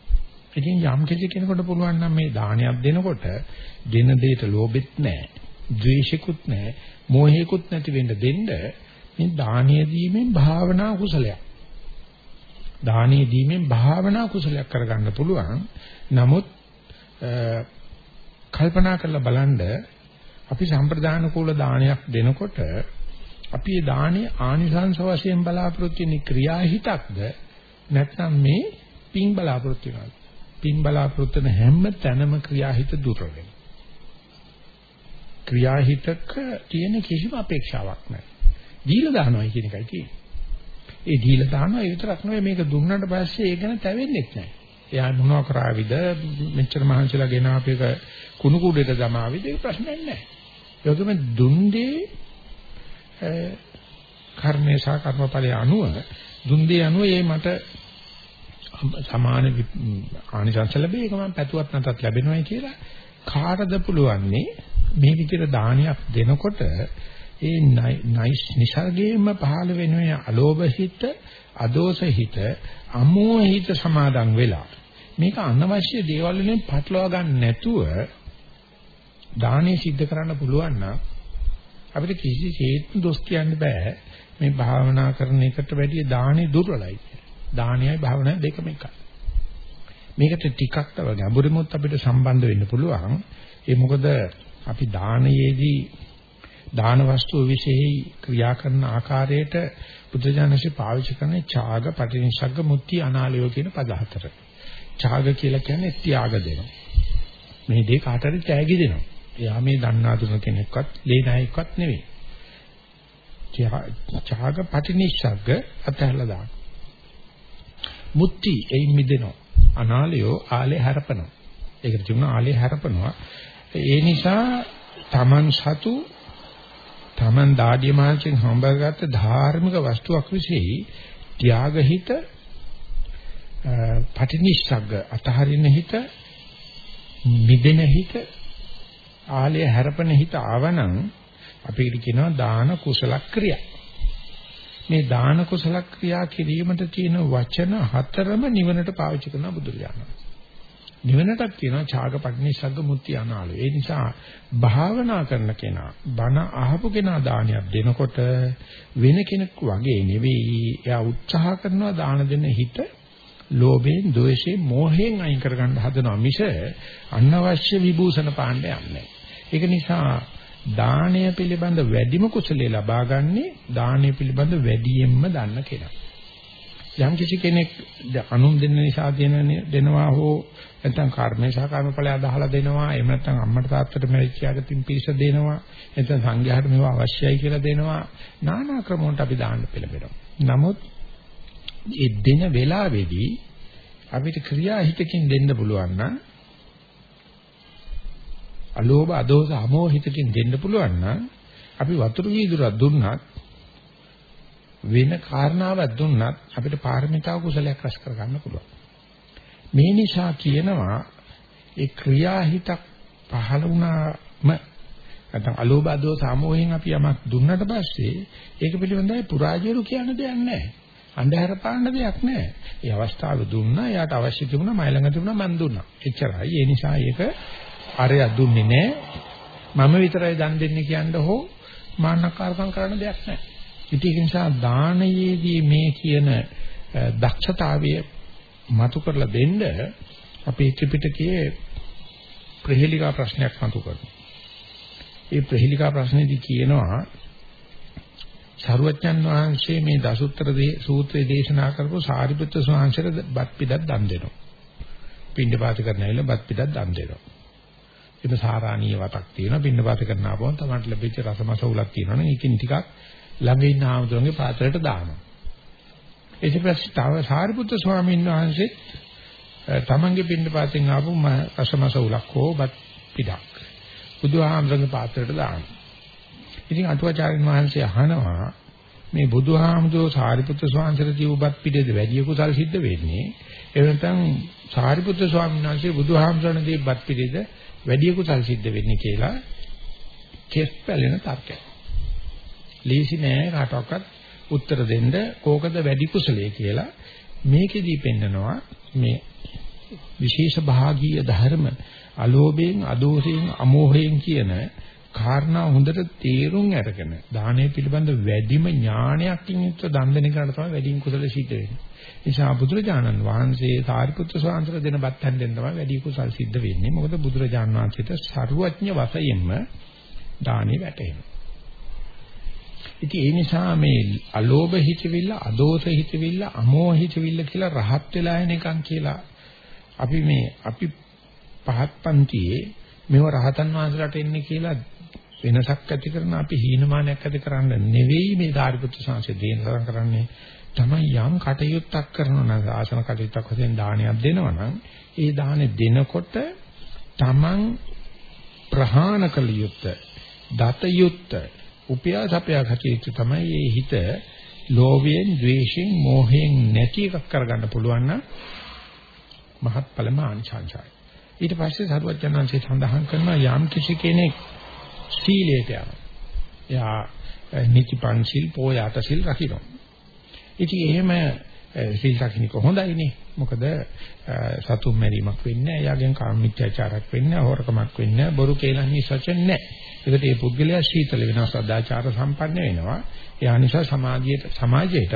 ඉතින් යම් කිසි කෙනෙකුට පුළුවන් නම් මේ දානයක් දෙනකොට දෙන දෙයට ලෝභෙත් නැහැ, ද්වේෂිකුත් නැහැ, මෝහයකුත් නැති වෙන්න දෙන්න මේ දානීය දීමෙන් භාවනා කුසලයක්. දානීය දීමෙන් භාවනා කුසලයක් කරගන්න පුළුවන්. නමුත් කල්පනා කරලා බලන්න අපි සම්ප්‍රදාන කූල දානයක් දෙනකොට අපි ඒ දානේ ආනිසංස වශයෙන් බලාපොරොත්තු වෙන ක්‍රියාහිතක්ද නැත්නම් මේ පින් බලාපොරොත්තු වෙනවද? පින් බලාපොරොත්තු වෙන හැම තැනම ක්‍රියාහිත දුර වෙනවා. ක්‍රියාහිතක තියෙන කිසිම අපේක්ෂාවක් නැහැ. දීලා දානවා කියන එකයි තියෙන්නේ. ඒ දීලා දානවා ඒ විතරක් නෙවෙයි මේක දුන්නාට පස්සේ ඒක ගැන තැවෙන්නේ නැහැ. එයා මොනවා කරාවිද? මෙච්චර මහන්සිලා ගෙන අපේක කුණු කුඩේට දමාවිද? ඒක ප්‍රශ්නයක් නැහැ. ඒකම දුන්දේ කර්මේ සහ කර්මඵලයේ අනුව දුන්දේ අනුව ඒ මට සමාන ආනිසංස ලැබේ ඒක මම පැතුවත් නැතත් ලැබෙනවයි කියලා කාටද පුළුවන්නේ? මේ විදිහට දානයක් දෙනකොට ඒ නයිස් නිසර්ගයෙන්ම පහළ වෙන අලෝභ හිත අදෝස හිත අමෝහ හිත සමාදන් වෙලා. මේක අනවශ්‍ය දේවල් වලින් පටලවා ගන්න නැතුව දානේ සිද්ධ කරන්න පුළුවන් නම් අපිට කිසිසේත් දොස් කියන්න බෑ. මේ භාවනා කරන එකට වැඩිය දානේ දුර්වලයි දානයයි භාවනාවයි දෙකම එකයි. මේකට ටිකක් තව ගැඹුරෙමුත් අපිට සම්බන්ධ වෙන්න පුළුවන්. ඒ මොකද අපි දානයේදී දාන වස්තුව විශේෂයි ක්‍රියා කරන ආකාරයට බුද්ධජනසී පාවිච්චි කරන ඡාග පටිනිසග්ග මුත්‍ති අනාලයෝ කියන පද හතර. ඡාග කියලා කියන්නේ ත්‍යාග දෙනවා. මේ දේ කාටරි තෑගි දෙනවා. එයා මේ දන්නා දුන කෙනෙක්වත්, ලේනායෙක්වත් නෙවෙයි. ඡාග පටිනිසග්ග අතහැරලා දාන. මුත්‍ති එයින් මිදෙනවා. අනාලයෝ ආලේ හරපනවා. ඒකට තිබුණා ආලේ හරපනවා. ඒ නිසා Taman සතු Taman දාඩිය මාංශෙන් හම්බගත්ත ධාර්මික වස්තුවක් විශේෂයි ත්‍යාගහිත පටිනිස්සග්ග අතහරින හිත මිදෙන හිත ආලය හැරපෙන හිත ආවනම් අපිට කියනවා දාන කුසල ක්‍රියා. මේ දාන කුසල ක්‍රියා කිරීමට තියෙන වචන හතරම නිවනට පාවිච්චි කරන බුදුරජාණන් නිවනටත් කියනවා ඡාග පටිනිස්සග්ග මුත්‍ති අනාලය. ඒ නිසා භාවනා කරන කෙනා බණ අහපු කෙනා දානයක් දෙනකොට වෙන කෙනෙක් වගේ නෙවෙයි. එයා උත්සාහ කරනවා දාන දෙන හිත ලෝභයෙන්, ද්වේෂයෙන්, මෝහයෙන් අයින් කරගන්න හදනවා මිස අනවශ්‍ය විභූෂණ පාණ්ඩ යන්නේ. ඒක නිසා දානය පිළිබඳ වැඩිම කුසලයේ ලබාගන්නේ දානය පිළිබඳ වැඩියෙන්ම දන්න කෙනා. යම් කිසි කෙනෙක් අනුන් දෙන්න නිසා දෙන දෙනවා හෝ නැත්නම් කර්මේ සහ කර්මඵලය අදහලා දෙනවා එහෙම නැත්නම් අම්මට තාත්තට මැරිච්ච යගතින් පිරිස දෙනවා නැත්නම් සංඝයාට මේවා අවශ්‍යයි කියලා දෙනවා নানা ක්‍රම වලට අපි දාන්න පෙළඹෙනවා. නමුත් ඒ දෙන වෙලාවේදී අපිට ක්‍රියා හිතකින් දෙන්න පුළුවන් නම් අලෝභ අදෝස අමෝහ හිතකින් දෙන්න පුළුවන් නම් අපි වතුරු වීදුරක් දුන්නත් වෙන කාරණාවක් දුන්නත් අපිට පාරමිතා කුසලයක් රැස් කරගන්න පුළුවන්. මේ නිසා කියනවා ඒ ක්‍රියාහිතක් පහළ වුණාම නැත්නම් අලෝභ අදෝස අමෝහෙන් අපි යමක් දුන්නට පස්සේ ඒක පිළිබඳව පුරාජයරු කියන දෙයක් නැහැ. අන්ධහර පාන්න දෙයක් නැහැ. ඒ අවස්ථාව දුන්නා, එයාට අවශ්‍ය තිබුණා, මයි ළඟ තිබුණා, මන් දුන්නා. එච්චරයි. ඒ නිසා ඒක අරය දුන්නේ නැහැ. මම විතරයි දන් දෙන්නේ කියන්න හෝ මාන්නකාරකම් කරන්න දෙයක් නැහැ. ඉතින් ඒ නිසා දානයේදී මේ කියන දක්ෂතාවය මතු කරලා දෙන්න අපේ ත්‍රිපිටකයේ ප්‍රහෙලිකා ප්‍රශ්නයක් මතු කරනවා. ඒ ප්‍රහෙලිකා ප්‍රශ්නේදී කියනවා සරුවච්චන් වහන්සේ මේ දසුත්තර සූත්‍රයේ දේශනා කරපු සාරිපුත්‍ර ස්වාමීන්සේට බත් පිටක් දන් දෙනවා. පින්ඩපාත කරන ඇවිල්ලා බත් පිටක් දන් දෙනවා. ඒක සාරාණීය වතක් තියෙනවා. පින්ඩපාත කරන ආපුවම තමයි ලැබිච්ච රසමස උලක් තියෙනවනේ. ඒකෙන් ටිකක් ළඟ ඉන්න ආමතුරුන්ගේ පාත්‍රයට දානවා. ඊට පස්සේ තව සාරිපුත්‍ර ස්වාමීන් වහන්සේ තමන්ගේ පින්ඩපාතෙන් ආපු රසමස උලක් හෝ බත් පිටක් බුදුහාමරගේ පාත්‍රයට දානවා. ඉතින් අටුවාචාර්යන් වහන්සේ අහනවා මේ බුදුහාමුදුරෝ සාරිපුත්‍ර ස්වාමීන්ට ජීවපත් පිටේද වැඩි කුසල් සිද්ධ වෙන්නේ එහෙම නැත්නම් සාරිපුත්‍ර ස්වාමීන් වහන්සේ බුදුහාමුදුරණ දීපත් පිටේද වැඩි කුසල් සිද්ධ වෙන්නේ කියලා කෙස් පැලෙන තර්කයක්. ලීසි නෑ කාටවත් උත්තර දෙන්න කෝකද වැඩි කුසලයේ කියලා මේකෙදී පෙන්නනවා මේ විශේෂ භාගීය ධර්ම අලෝභයෙන් අදෝෂයෙන් අමෝහයෙන් කියන කාරණා හොඳට තේරුම් අරගෙන දානය පිළිබඳ වැඩිම ඥානයක්කින් යුක්ත දන් දෙන කරණ තමයි වැඩිම කුසල සිද්ධ වෙන්නේ. ඒ නිසා බුදුරජාණන් වහන්සේ සාරිපුත්‍ර ස්වාමීන් දෙන බත් හැන්දෙන් තමයි වැඩි කුසල් සිද්ධ වෙන්නේ. මොකද බුදුරජාණන් වහන්සේට ਸਰුවඥ වශයෙන්ම දානෙ වැටෙනවා. ඉතින් ඒ නිසා මේ අලෝභ හිතවිල්ල, අදෝෂ හිතවිල්ල, අමෝහ හිතවිල්ල කියලා රහත් වෙලා එන එකන් කියලා අපි මේ අපි පහත් පන්තියේ මේව රහතන් වහන්සේලාට එන්නේ කියලා වෙනසක් ඇති කරන අපි හීනමානයක් ඇති කරන්න නෙවෙයි මේ ධාරිපුත්‍ර සංසය දේනසම් කරන්නේ. තමයි යම් කටයුත්තක් කරනවා නම් ආසන කටයුත්තක් වශයෙන් දානයක් දෙනවා නම් ඒ දානේ දෙනකොට තමන් ප්‍රහාණ කළ යුත්තේ දත යුත්තේ උපයාසපයා කටයුතු තමයි මේ හිත ලෝභයෙන්, ද්වේෂයෙන්, මෝහයෙන් නැති එකක් කරගන්න පුළුවන් නම් මහත්ඵලම ආනිසංසයි. ඊට පස්සේ සරුවචනංශය සඳහන් කරනවා යම් කිසි කෙනෙක් සීලයට යනවා. එයා නිතිපන්සිල් පෝයාට සිල් රකින්න. ඉතින් එහෙම සිල් රකින්න කොහොඳයිනේ. මොකද සතුම් මැරීමක් වෙන්නේ නැහැ. එයාගෙන් කාමීත්‍යාචාරයක් වෙන්නේ නැහැ. හොරකමක් වෙන්නේ නැහැ. බොරු කේලම් හිසචන් නැහැ. ඒකට මේ පුද්ගලයා සීතල වෙනවා සදාචාර සම්පන්න වෙනවා. ඒ නිසා සමාජයට සමාජයටත්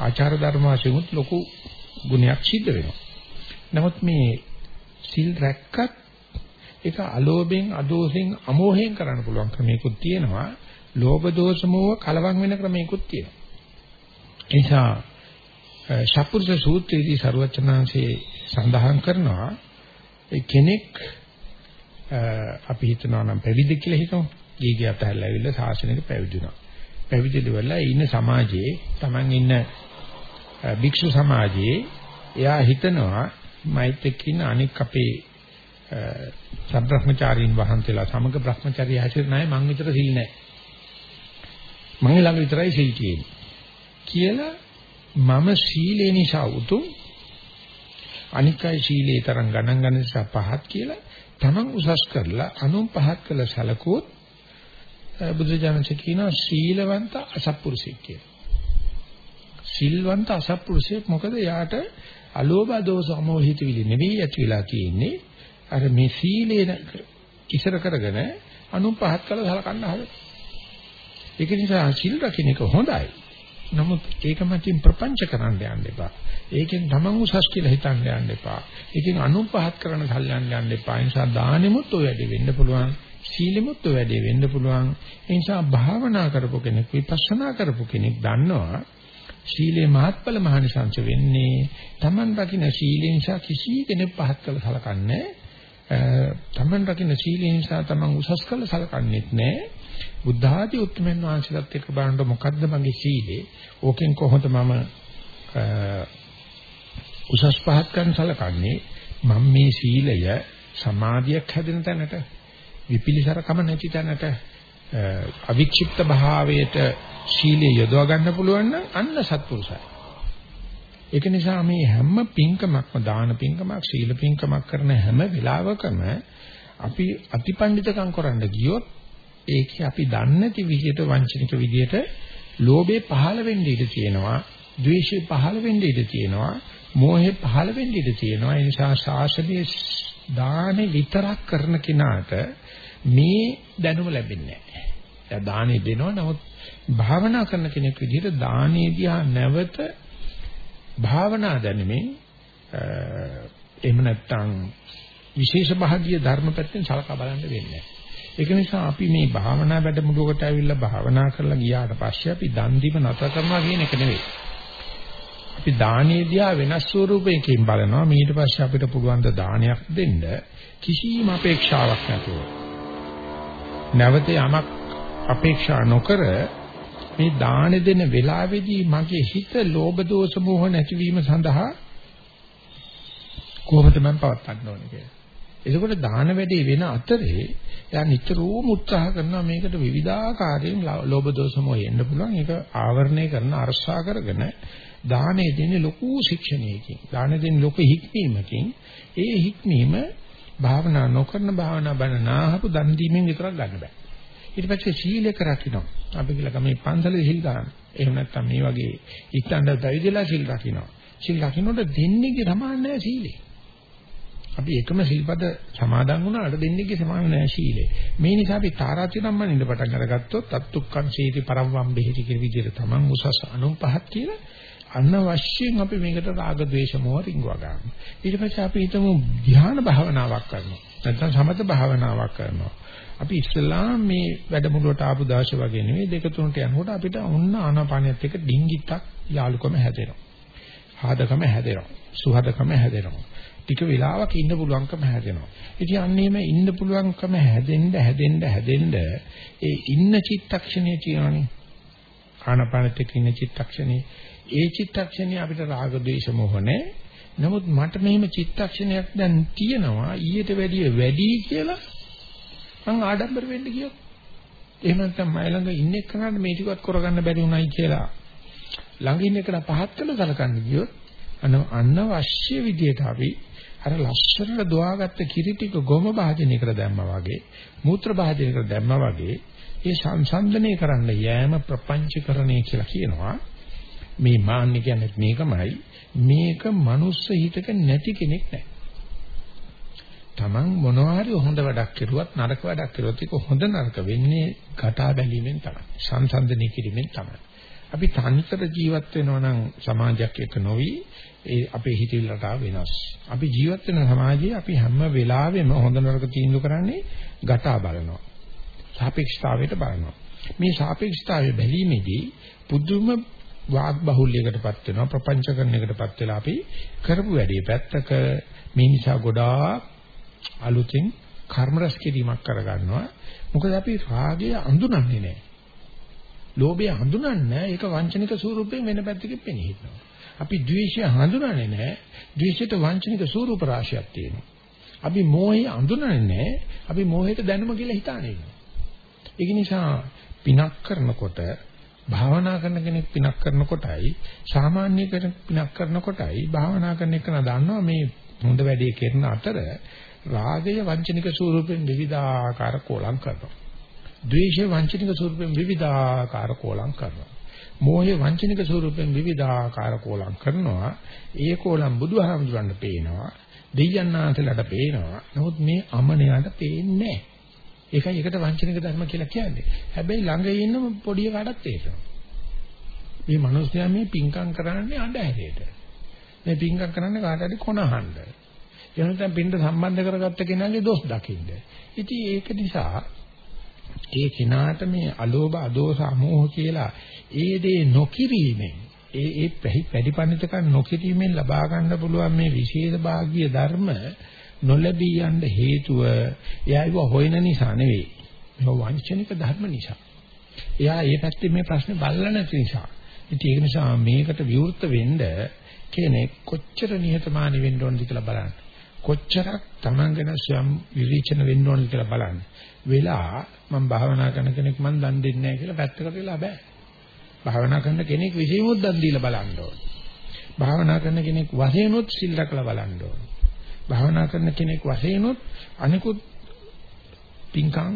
ආචාර ධර්ම වශයෙන් ලොකු ගුණයක් සිද්ධ වෙනවා. නමුත් මේ සිල් රැක්කත් ඒක අලෝභයෙන් අදෝෂයෙන් අමෝහයෙන් කරන්න පුළුවන් ක්‍රමයකුත් තියෙනවා. ලෝභ දෝෂ මෝහ කලවම් වෙන ක්‍රමයකුත් තියෙනවා. ඒ නිසා ශප්පුරුෂ සූත්‍රයේදී ਸਰවචනාංශේ සඳහන් කරනවා ඒ කෙනෙක් අපි හිතනවා නම් පැවිදි කියලා හිතමු. ගීගිය අතහැරලා ඇවිල්ලා ශාසනයක පැවිදුණා. පැවිදිලි වෙලා ඉන්න සමාජයේ Taman ඉන්න භික්ෂු සමාජයේ එයා හිතනවා මෛත් එක්ක ඉන්න අනෙක් අපේ සබ්‍රහ්මචාරීන් වහන්සේලා සමග බ්‍රහ්මචාරී හැසිරෙන අය මං විතර සිල් නැහැ. මං ළඟ විතරයි සිල් තියෙන්නේ. කියලා මම සීලේ නිසා උතුම් අනිකයි සීලේ තරම් ගණන් ගන්න නිසා පහත් කියලා තමන් උසස් කරලා අනුන් පහත් කළ සැලකුවොත් බුදුජානක කියනවා සීලවන්ත අසත්පුරුෂයෙක් කියලා. සිල්වන්ත අසත්පුරුෂයෙක් මොකද යාට අලෝභ දෝෂ අමෝහිත විලි නෙවෙයි ඇති වෙලා තියෙන්නේ. අර මේ සීලේන ඉසර කරගෙන අනුපහත් කළ සලකන්න හදන. ඒක නිසා සිල් රකින්න එක හොඳයි. නමුත් ඒක මතින් ප්‍රපංච කරන්න යන්න එපා. ඒකෙන් තමන් උසස් කියලා හිතන්න යන්න එපා. ඒකෙන් අනුපහත් කරන සල්යන්න යන්න එපා. ඒ නිසා දානෙමුත් ඔය වැඩි වෙන්න පුළුවන්. සීලෙමුත් ඔය වැඩි වෙන්න පුළුවන්. ඒ නිසා භාවනා කරපු කෙනෙක් විපස්සනා කරපු කෙනෙක් දන්නවා සීලේ මහත්ඵල මහනිසංස වෙන්නේ තමන් රකින්න සීලේ නිසා කිසි කෙනෙක් පහත් කළ සලකන්නේ තමන් රකින්න සීලේ නිසා තමන් උසස් කළ සලකන්නේත් නැහැ බුද්ධ ආදී උත්තරමන් වහන්සේලාත් එක්ක බලනකොට මොකද්ද මගේ සීලේ? ඕකෙන් කොහොමද මම උසස් පහත් කරන සලකන්නේ? මම මේ සීලය සමාධියක් හැදෙන තැනට විපිලිසරකම නැති තැනට අවික්ෂිප්ත භාවයට සීලය යොදවා ගන්න පුළුවන් නම් අන්න සත්පුරුෂයි. ඒක නිසා මේ හැම පින්කමක්ම දාන පින්කමක් සීල පින්කමක් කරන හැම වෙලාවකම අපි අතිපණ්ඩිතකම් කරන්න ගියොත් ඒකේ අපි දන්නේ නැති විදිහට වංචනික විදිහට ලෝභේ පහළ වෙන්න ඉඩ තියෙනවා, ද්වේෂේ පහළ වෙන්න ඉඩ තියෙනවා, මෝහේ පහළ වෙන්න ඉඩ තියෙනවා. ඒ නිසා ශාසනයේ දානෙ විතරක් කරන කෙනාට මේ දැනුම ලැබෙන්නේ නැහැ. දැන් දානෙ දෙනවා නමුත් භාවනා කරන කෙනෙක් විදිහට දානේ දිහා නැවත භාවනා දැනෙමින් එහෙම නැත්නම් විශේෂ භාගීය ධර්ම පැත්තෙන් සලකා බලන්න වෙන්නේ නැහැ. ඒක නිසා අපි මේ භාවනා වැඩමුළුවකට ඇවිල්ලා භාවනා කරලා ගියාට පස්සේ අපි දන් දීම නතර කරනවා කියන එක නෙවෙයි. අපි දානීය දිහා වෙනස් ස්වරූපයකින් බලනවා. ඊට පස්සේ අපිට පුළුවන් ද දානයක් දෙන්න කිසිම අපේක්ෂාවක් නැතුව. නැවත යමක් අපේක්ෂා නොකර මේ දාන දෙන වෙලාවේදී මගේ හිත ලෝභ දෝෂ මොහ නැතිවීම සඳහා කොහොමද මම පවත්වන්න ඕනේ කියලා. එතකොට දාන වැඩේ වෙන අතරේ එයා නිතරම උත්සාහ කරනවා මේකට විවිධාකාරයෙන් ලෝභ දෝෂ මොය එන්න පුළුවන්. ඒක ආවරණය කරන අරසා කරගෙන දානේ දෙන්නේ ලොකු ශික්ෂණයකින්. දාන දෙන්නේ ලොකු හික්මීමකින්. ඒ හික්මීම භාවනා නොකරන භාවනා බණ නාහපු දන් දීමෙන් විතරක් ගන්න බෑ. ඊට පස්සේ සීලයක රකින්න. අපි කියලා ගමේ පන්සලේ සිල් ගන්න. එහෙම නැත්නම් මේ වගේ ඉක්තණ්ඩ දවිදලා සිල් රකින්න. සිල් රකින්නට දෙන්නේගේ සමාන නැහැ සීලේ. අපි එකම සිල්පද සමාදන් වුණාට දෙන්නේගේ සමාන නෑ ශීලය. මේ නිසා අපි තාරාතිරම්මන ඉඳ පටන් අරගත්තොත් අත්තුක්කං සීති පරම්වම් බෙහෙති කියන විදිහට තමන් උසස් අනුන් පහත් කියලා අනවශ්‍යයෙන් අපි මේකට රාග ద్వේෂ මොහ රිංගවා ගන්නවා. ඊට පස්සේ අපි හිතමු ධ්‍යාන භාවනාවක් කරනවා. නැත්නම් සමත භාවනාවක් කරනවා. අපි ඉස්ලාම් මේ වැඩමුළුවට ආපු දාශ වගේ නෙවෙයි දෙක තුනට යනකොට අපිට ඔන්න ආනාපානියත් එක්ක ඩිංගිත්තක් යාලුකම හැදෙනවා. ආදකම හැදෙනවා. සුහදකම හැදෙනවා. ටික වෙලාවක් ඉන්න පුළුවන්කම හැදෙනවා. ඉතින් අන්නේම ඉන්න පුළුවන්කම හැදෙන්න හැදෙන්න හැදෙන්න ඒ ඉන්න චිත්තක්ෂණයේ තියෙනනේ. ආනපානෙත් එක්ක ඉන්න චිත්තක්ෂණේ ඒ චිත්තක්ෂණේ අපිට රාග ద్వේෂ මොහ නමුත් මට මෙහෙම චිත්තක්ෂණයක් දැන් තියෙනවා ඊට වැඩිය වැඩි කියලා මං ආඩම්බර වෙන්න කියොත් එහෙම නැත්නම් මයි ළඟ ඉන්න එක්කනට මේ ටිකවත් කරගන්න බැරි උනායි කියලා. ළඟ ඉන්න එකන පහත් කළ සලකන්න ගියොත් අන අනවශ්‍ය විදියට අපි අර ලස්සනට දොවාගත්ත කිරි ටික ගොම භාජනයකට දැම්මා වගේ මූත්‍ර භාජනයකට දැම්මා වගේ ඒ සංසන්දනය කරන්න යෑම ප්‍රපංචකරණය කියලා කියනවා. මේ මාන්නේ කියන්නේ මේකමයි. මේක මනුස්ස හිතක නැති කෙනෙක් නැහැ. Taman මොනවා හරි හොඳ වැඩක් කරුවත් නරක වැඩක් කරුවත් ඒක හොඳ නරක වෙන්නේ ගටා බැලීමෙන් තමයි සංසන්දනය කිරීමෙන් තමයි අපි තනිකර ජීවත් වෙනවා නම් සමාජයක් එක්ක නොවි ඒ අපේ හිතවිලි රටාව වෙනස්. අපි ජීවත් වෙන සමාජයේ අපි හැම වෙලාවෙම හොඳ නරක තීන්දුව කරන්නේ ගටා බලනවා. සාපේක්ෂතාවයට බලනවා. මේ සාපේක්ෂතාවය බැලීමේදී පුදුම වාග් බහුල්‍යයකටපත් වෙනවා ප්‍රපංචකරණයකටපත් වෙලා අපි කරපු වැඩේ පැත්තක මේ නිසා ගොඩාක් අලුතින් කර්ම රැස් කිරීමක් කරගන්නවා. මොකද අපි රාගය අඳුනන්නේ නැහැ. ලෝභය හඳුනන්නේ ඒක වංචනික ස්වරූපයෙන් වෙන පැත්තකින් පෙනී හිටිනවා. අපි ද්වේෂය හඳුනන්නේ නැහැ. ද්වේෂයට වංචනික ස්වරූප රාශියක් තියෙනවා. අපි මෝහය හඳුනන්නේ නැහැ. අපි මෝහයට දැනුම කියලා හිතානේ ඉන්නවා. ඒක නිසා පිනක් කරනකොට භාවනා කරන කෙනෙක් පිනක් කරනකොටයි සාමාන්‍ය කෙනෙක් පිනක් කරනකොටයි භාවනා කරන එක දන්නවා මේ හොඳ වැඩේ කරන අතර රාගය වංචනික ස්වරූපෙන් විවිධාකාර කෝලම් කරනවා. ද්වේෂය වංචනික ස්වරූපෙන් විවිධාකාර කෝලම් කරනවා. මෝහේ වංචනික ස්වරූපෙන් විවිධාකාර කෝලම් කරනවා. ඒ කෝලම් බුදුහාමුදුරන්ට පේනවා. දෙයයන්ාන්තලට පේනවා. නමුත් මේ අමනයාට පේන්නේ නැහැ. ඒකයි ඒකට වංචනික ධර්ම කියලා කියන්නේ. හැබැයි ළඟ ඉන්න පොඩි කාටත් තේරෙනවා. මේ මිනිස්යා මේ පිංකම් කරන්නේ අඬහැරේට. මේ පිංකම් කරන්නේ කාට හරි කොනහඬ. එහෙනම් පින්ද සම්බන්ධ කරගත්ත කෙනාගේ දොස් දකින්න. ඉතින් ඒක නිසා ඒ කෙනාට මේ අලෝභ අදෝස අමෝහ කියලා ඒ දේ නොකිරීමෙන් ඒ ඒ පැඩිපණිතකම් නොකිරීමෙන් ලබා ගන්න පුළුවන් මේ විශේෂ භාගීය ධර්ම නොලැබී යන්න හේතුව එයා ඒව හොයන නිසා නෙවෙයි. ඒක වංචනික ධර්ම නිසා. එයා ඒ පැත්තේ මේ ප්‍රශ්නේ බලලා නැති නිසා. ඉතින් ඒක නිසා මේකට විවෘත වෙන්න කෙනෙක් කොච්චර නිහතමානී වෙන්න ඕනද කියලා බලන්න. කොච්චරක් Taman ගැන ස්වයං විවේචන වෙන්න ඕනද කියලා බලන්න. වෙලා මම භාවනා කරන කෙනෙක් මම දන් දෙන්නේ නැහැ කියලා පැත්තකට වෙලා බෑ. භාවනා කරන කෙනෙක් විශේෂමුත් දන් දීලා බලන්න ඕනේ. භාවනා කරන කෙනෙක් වශයෙන්ුත් සිල් රැකලා බලන්න ඕනේ. භාවනා කරන කෙනෙක් වශයෙන්ුත් අනිකුත් පින්කම්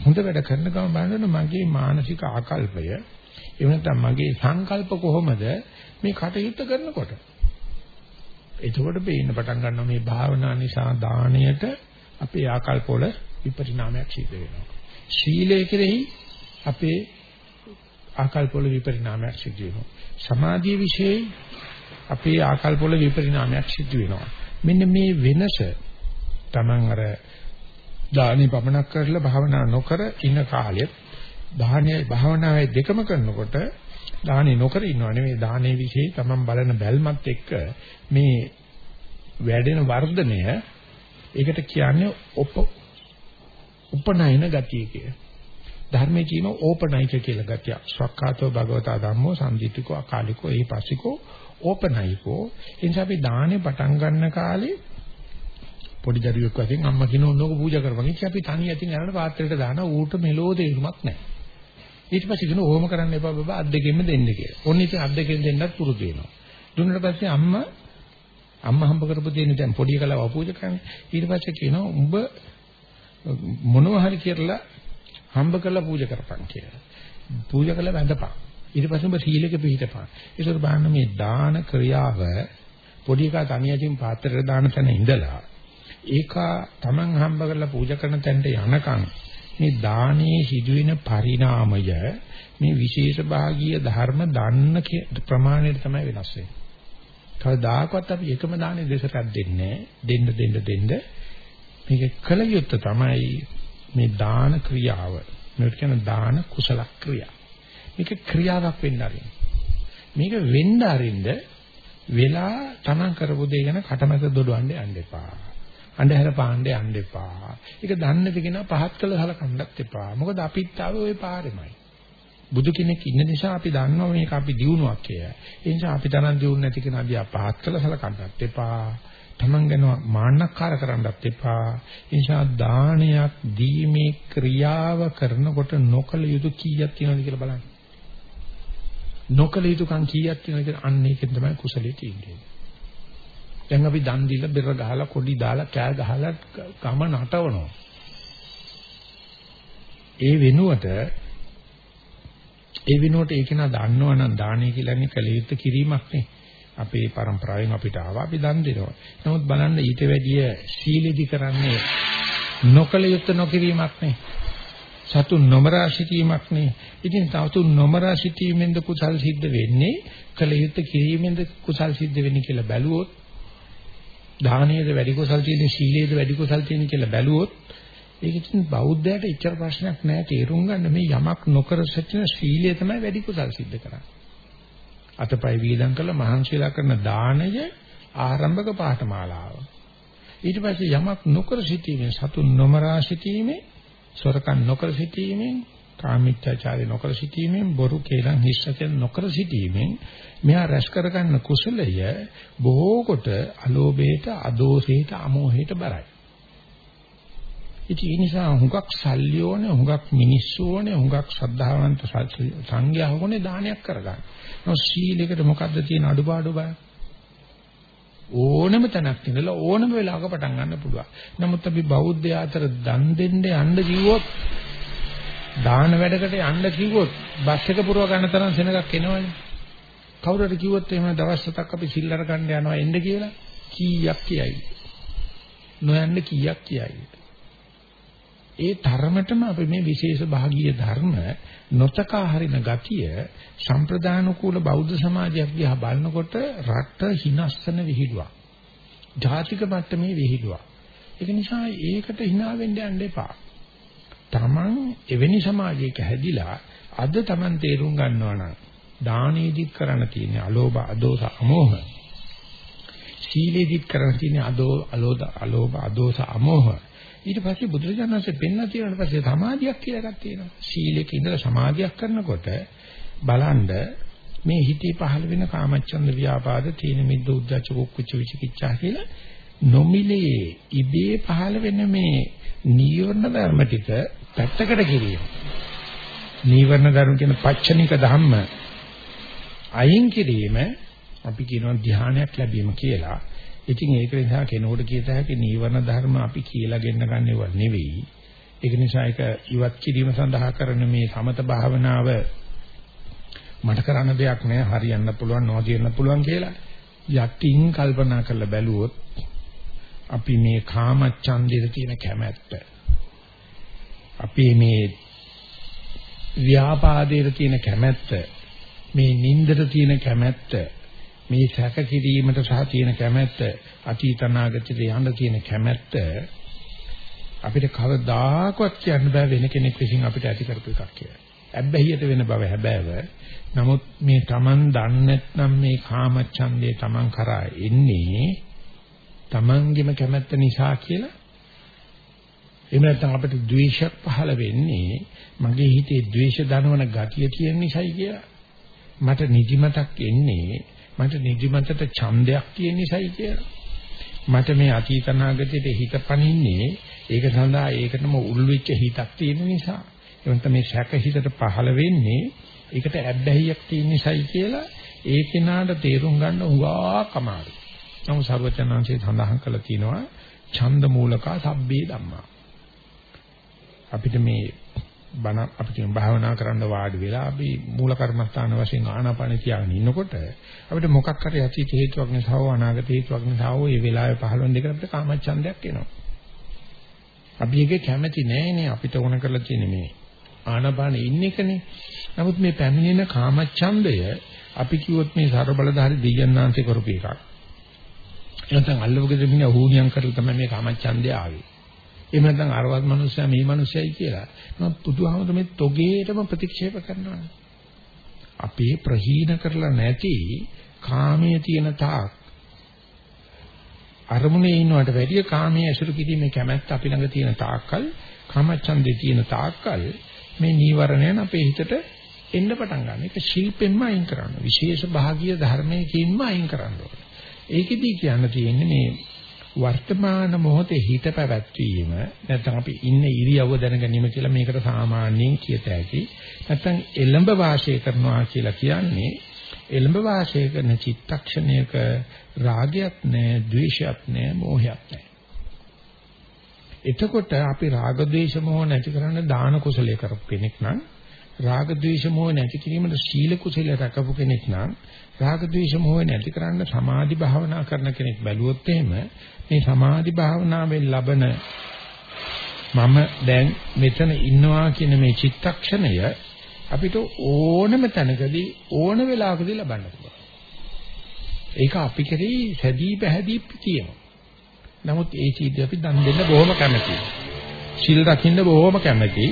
හොඳ වැඩ කරන ගම බලනකොට මගේ මානසික ආකල්පය එහෙම නැත්නම් මගේ සංකල්ප කොහොමද මේ කටයුත්ත කරනකොට එතකොට පේන්න පටන් ගන්නවා මේ භාවනා නිසා දාණයට අපේ ආකල්ප වල විපරිණාමයක් සිද්ධ වෙනවා. ශීලයේ කෙරෙහි අපේ ආකල්ප වල විපරිණාමයක් සිද්ධ වෙනවා. සමාධිය વિશે අපේ ආකල්ප වල විපරිණාමයක් සිද්ධ වෙනවා. මෙන්න මේ වෙනස Taman අර දානි පමනක් කරලා භාවනා නොකර ඉන්න කාලෙත් දානයයි භාවනාවයි දෙකම කරනකොට දානේ නොකර ඉන්නව නෙමෙයි දානේ વિશે Taman බලන බැල්මත් එක්ක මේ වැඩෙන වර්ධනය ඒකට කියන්නේ උප උපනයන ගතිය කිය. ධර්මයේ කියන ඕපනයික කියලා ගතිය. සක්කාතෝ භගවතා ධම්මෝ සම්දිතිකෝ අකාලිකෝ එහිපස්සිකෝ ඕපනයිකෝ. එනිසා අපි දානේ පටන් ගන්න කාලේ පොඩි දරුවෙක් වශයෙන් අම්මා කියන ඕනෝක පූජා කරපන්. ඉතින් අපි තනි යටින් යනකොට පාත්‍රයට දාන ඌට මෙලෝ තේරුමක් නැහැ. ඊට පස්සේ කියන ඕම කරන්න එපා බබා අත් දෙකෙන්ම දෙන්න කියලා. ඔන්න ඉතින් අත් දෙකෙන් දෙන්නත් පුරුදු වෙනවා. දුන්නට පස්සේ අම්මා අම්මා හම්බ කරපු දෙන්නේ දැන් පොඩි කලාව පූජා කරන්නේ. ඊට පස්සේ කියනවා උඹ මොනවා හරි කියලා හම්බ කරලා පූජා කරපන් කියලා. පූජා කරලා වැඳපන්. ඊට පස්සේ ඔබ සීලෙක පිළිපදපන්. ඒකට බලන්න මේ දාන ක්‍රියාව පොඩි එකා තනියකින් පාත්‍රයට දාන තැන ඉඳලා ඒක තමන් හම්බ කරලා පූජා කරන තැනට යනකම් මේ දානයේ සිදුවෙන පරිණාමය මේ විශේෂ භාගීය ධර්ම දන්න ප්‍රමාණයට තමයි වෙනස් වෙන්නේ. කවදාකවත් අපි එකම දානේ දෙසටක් දෙන්නේ දෙන්න දෙන්න දෙන්න මේක කල යුත්තේ තමයි මේ දාන ක්‍රියාව. මේකට කියන දාන කුසල ක්‍රියා. මේක ක්‍රියාවක් වෙන්න ආරින්න. මේක වෙන්න ආරින්න වෙලා තමන් කරපු දේ ගැන කටමැද දොඩවන්න යන්න එපා. අන්ධහැර පාණ්ඩ යන්න එපා. ඒක දන්නේ දෙකන පහත් කළ සලකන්නත් එපා. මොකද අපිත් ආවේ ওই පාරෙමයි. බුදු කෙනෙක් ඉන්න නිසා අපි දන්නවා මේක අපි දිනුවක් කියලා. ඒ නිසා අපි තරම් දිනු නැති කෙනා දිහා පහත් කළ සලකන්නත් එපා. Taman ගැන මාන්නක්කාර කරන්නත් එපා. ඒ නිසා දානයක් දීමේ ක්‍රියාව කරනකොට නොකල යුතු කීයක් තියෙනවද කියලා බලන්න. නොකල යුතුකම් කීයක් තියෙනවද කියලා අන්න ඒකෙන් තමයි කුසලයේ තියෙන්නේ. දැන් අපි දන් දීලා බෙර ගහලා කොඩි දාලා කෑ ගහලා ගම නටවනවා. ඒ වෙනුවට ඒ වෙනුවට ඒක නා දන්නවනම් දානය කියලානේ කළ යුත්තේ කිරීමක් නේ. අපේ પરම්පරාවෙන් අපිට ආවා අපි දන් දෙනවා. නමුත් බලන්න ඊට වැඩිය සීලෙදි කරන්නේ නොකල යුත්තේ නොකිරීමක් නේ. සතුන් නොමරා සිටීමක් නේ. ඉතින් සතුන් නොමරා සිටීමෙන්ද කුසල් සිද්ධ වෙන්නේ කල යුත්තේ කිරීමෙන්ද කුසල් සිද්ධ වෙන්නේ කියලා බැලුවොත් දානයේද වැඩි කුසල් තියෙන සීලයේද වැඩි කුසල් තියෙන කියලා බැලුවොත් ඒක ඉතින් බෞද්ධයට ඉච්ඡර ප්‍රශ්නයක් නෑ තේරුම් ගන්න මේ යමක් නොකර සිටින සීලය තමයි වැඩි කුසල් සිද්ධ කරන්නේ. අතපය වීදම් කළ මහන්සියලා කරන දානය ආරම්භක පාඨමාලාව. ඊට පස්සේ යමක් නොකර සිටීමෙන් සතුන් නොමරා සිටීමෙන් සොරකම් නොකර සිටීමෙන් කාමීත්‍යාචාරය නොකර සිටීමෙන් බොරු කේලම් හිස්සකෙන් නොකර සිටීමෙන් මෙහා රැස් කරගන්න කුසලය බොහෝ කොට අලෝභයට අදෝෂයට අමෝහයට බරයි. ඉතින් ඒ නිසා හුඟක් සල්ලි ඕනේ, හුඟක් මිනිස්සු ඕනේ, හුඟක් ශ්‍රද්ධාවන්ත සංඝයා ඕනේ දානයක් කරගන්න. නෝ සීලයකට මොකද්ද තියෙන අඩුපාඩු බය? ඕනම තැනක් ඉඳලා ඕනම වෙලාවක පටන් ගන්න පුළුවන්. නමුත් අපි බෞද්ධ ආතර දන් දෙන්න යන්න කිව්වොත් දාන වැඩකට යන්න කිව්වොත් බස් එක පුරව ගන්න තරම් සෙනගක් එනවනේ. කවුරු හරි කිව්වොත් එහෙම දවස් හතක් අපි සිල්ලර ගන්න යනවා එන්න කියලා කීයක් කියයි. නොයන්න කීයක් කියයි. ඒ ධර්මතම අපි මේ විශේෂ භාගීය ධර්ම නොතකා හරින ගතිය සම්ප්‍රදාන කූල බෞද්ධ සමාජයක් දිහා බලනකොට රට හිනස්සන විහිළුවක්. ජාතික මට්ටමේ විහිළුවක්. ඒක නිසා ඒකට hina වෙන්න යන්න එපා. Taman එවැනි සමාජයක හැදිලා අද Taman තේරුම් ගන්නවා නම් දානීදිත් කරන්න තියෙන අලෝභ අදෝස අමෝහ. සීලේදිත් කරන්න තියෙන අදෝ අලෝධ අලෝභ අදෝස අමෝහ. ඊට පස්සේ බුදුරජාණන්සේ පෙන්ලා තියෙනට පස්සේ සමාධියක් කියලා එකක් තියෙනවා. සීලේක ඉඳලා සමාධියක් කරනකොට බලන්න මේ හිතේ පහළ වෙන කාමච්ඡන්ද ව්‍යාපාද තීන මිද්ද උද්ධච්ච කුක්කුච්ච විචිකිච්ඡා කියලා නොමිලේ ඉබේ පහළ වෙන මේ නීවරණ ධර්ම ටික පැත්තකට කිරීම. නීවරණ ධර්ම කියන පච්චනික ධම්ම අයින් කිරීම අපි කියනවා ධානයක් ලැබීම කියලා. ඉතින් ඒක නිසා කෙනෙකුට කියත හැකි නීවරණ ධර්ම අපි කියලා ගෙන්න ගන්නව නෙවෙයි. ඒක නිසා ඒක ඉවත් කිරීම සඳහා කරන මේ සමත භාවනාව මට කරන්න දෙයක් නෑ හරියන්න පුළුවන් නොදියන්න පුළුවන් කියලා යටින් කල්පනා කරලා බැලුවොත් අපි මේ කාම ඡන්දෙට තියෙන කැමැත්ත අපි මේ ව්‍යාපාදයට තියෙන කැමැත්ත මේ නින්දට තියෙන කැමැත්ත මේ සැක කිරීමට සහ තියෙන කැමැත්ත අතීත අනාගතයට යන්න තියෙන කැමැත්ත අපිට කවදාකවත් කියන්න බෑ වෙන කෙනෙක් විසින් අපිට ඇති කරපු එකක් කියලා. ඇබ්බැහියට වෙන බව හැබෑව. නමුත් මේ Taman දන්නේ නැත්නම් මේ කාමච්ඡන්දේ Taman කරා එන්නේ Tamanගෙම කැමැත්ත නිසා කියලා. එහෙම නැත්නම් අපිට ද්වේෂයක් පහළ වෙන්නේ මගේ හිතේ ද්වේෂ දනවන ගතිය තියෙන නිසායි කියලා. මට නිදිමතක් එන්නේ මට නිදිමතට ඡන්දයක් තියෙන නිසායි කියලා. මට මේ අතීත නාගතයට හිත පනින්නේ ඒක සඳහා ඒකටම උල්විච්ච හිතක් තියෙන නිසා. එවන්ත මේ සැක හිතට පහළ වෙන්නේ ඒකට ඇබ්බැහියක් තියෙන නිසායි කියලා ඒ කෙනාට තේරුම් ගන්න උගා කමාරු. නමුත් සර්වචනංශය සඳහන් කළා තියෙනවා ඡන්ද මූලකා සබ්බේ ධම්මා. අපිට මේ බණ අපි කියන භාවනා කරන්න වාඩි වෙලා අපි මූල කර්මස්ථාන වශයෙන් ආනාපාන තියාගෙන ඉන්නකොට අපිට මොකක් හරි අතීත හේතුවක් නිසා හෝ අනාගත හේතුවක් නිසා හෝ මේ වෙලාවේ පහළ වෙන දෙකට අපිට කාමච්ඡන්දයක් එනවා. අපි ඒකේ කැමැති නෑනේ අපිට ඕන කරලා තියෙන මේ ආනාපාන ඉන්න එකනේ. නමුත් මේ පැමිණෙන කාමච්ඡන්දය අපි කිව්වොත් මේ ਸਰබලධාරි දෙයයන්ාන්සේ කරපු එකක්. එනතන් අල්ලවගෙද මිනිහ හුණියම් කරලා තමයි මේ කාමච්ඡන්දය ආවේ. එහෙම නැත්නම් අරවත් මිනිස්සයා මේ මිනිස්සයයි කියලා. නමුත් බුදුහාමුදුර මේ තොගේටම ප්‍රතික්ෂේප කරනවා. අපේ ප්‍රහීන කරලා නැති කාමයේ තියෙන තාක් අරමුණේ ඉන්නවට වැඩිය කාමයේ ඇසුරු කිරීමේ කැමැත්ත අපි ළඟ තියෙන තාක්කල් කාමච්ඡන්දේ තියෙන තාක්කල් මේ නීවරණයන් අපේ හිතට එන්න පටන් ගන්න. ඒක ශිල්පෙන්ම අයින් කරන්න. විශේෂ භාගීය ධර්මයකින්ම අයින් කරන්න ඕනේ. ඒකෙදී කියන්න තියෙන්නේ මේ වර්තමාන මොහොතේ හිත පැවැත්වීම නැත්නම් අපි ඉන්න ඉරියව්ව දැන ගැනීම කියලා මේකට සාමාන්‍යයෙන් කියත හැකි. නැත්නම් එළඹ වාසය කරනවා කියලා කියන්නේ එළඹ වාසය කරන චිත්තක්ෂණයක රාගයක් නැහැ, ද්වේෂයක් නැහැ, මෝහයක් නැහැ. එතකොට අපි රාග ද්වේෂ මොහ නැති කරන්න දාන කුසලයේ කරපු කෙනෙක් නම් රාග ද්වේෂ මොහ නැති කිරීමට සීල කුසලයේ රැකපු කෙනෙක් නම් රාග ද්වේෂ මොහ නැති කරන්න සමාධි භාවනා කරන කෙනෙක් බැලුවොත් එහෙම මේ සමාධි භාවනාවෙන් ලබන මම දැන් මෙතන ඉන්නවා කියන මේ චිත්තක්ෂණය අපිට ඕනම තැනකදී ඕන වෙලාවකදී ලබන්න පුළුවන්. ඒක අපි කෙරෙහි සැදී පැහැදී තියෙනවා. නමුත් ඒ චීද්ද අපි දන් දෙන්න බොහොම කැමතියි. සිල් රකින්න බොහොම කැමතියි.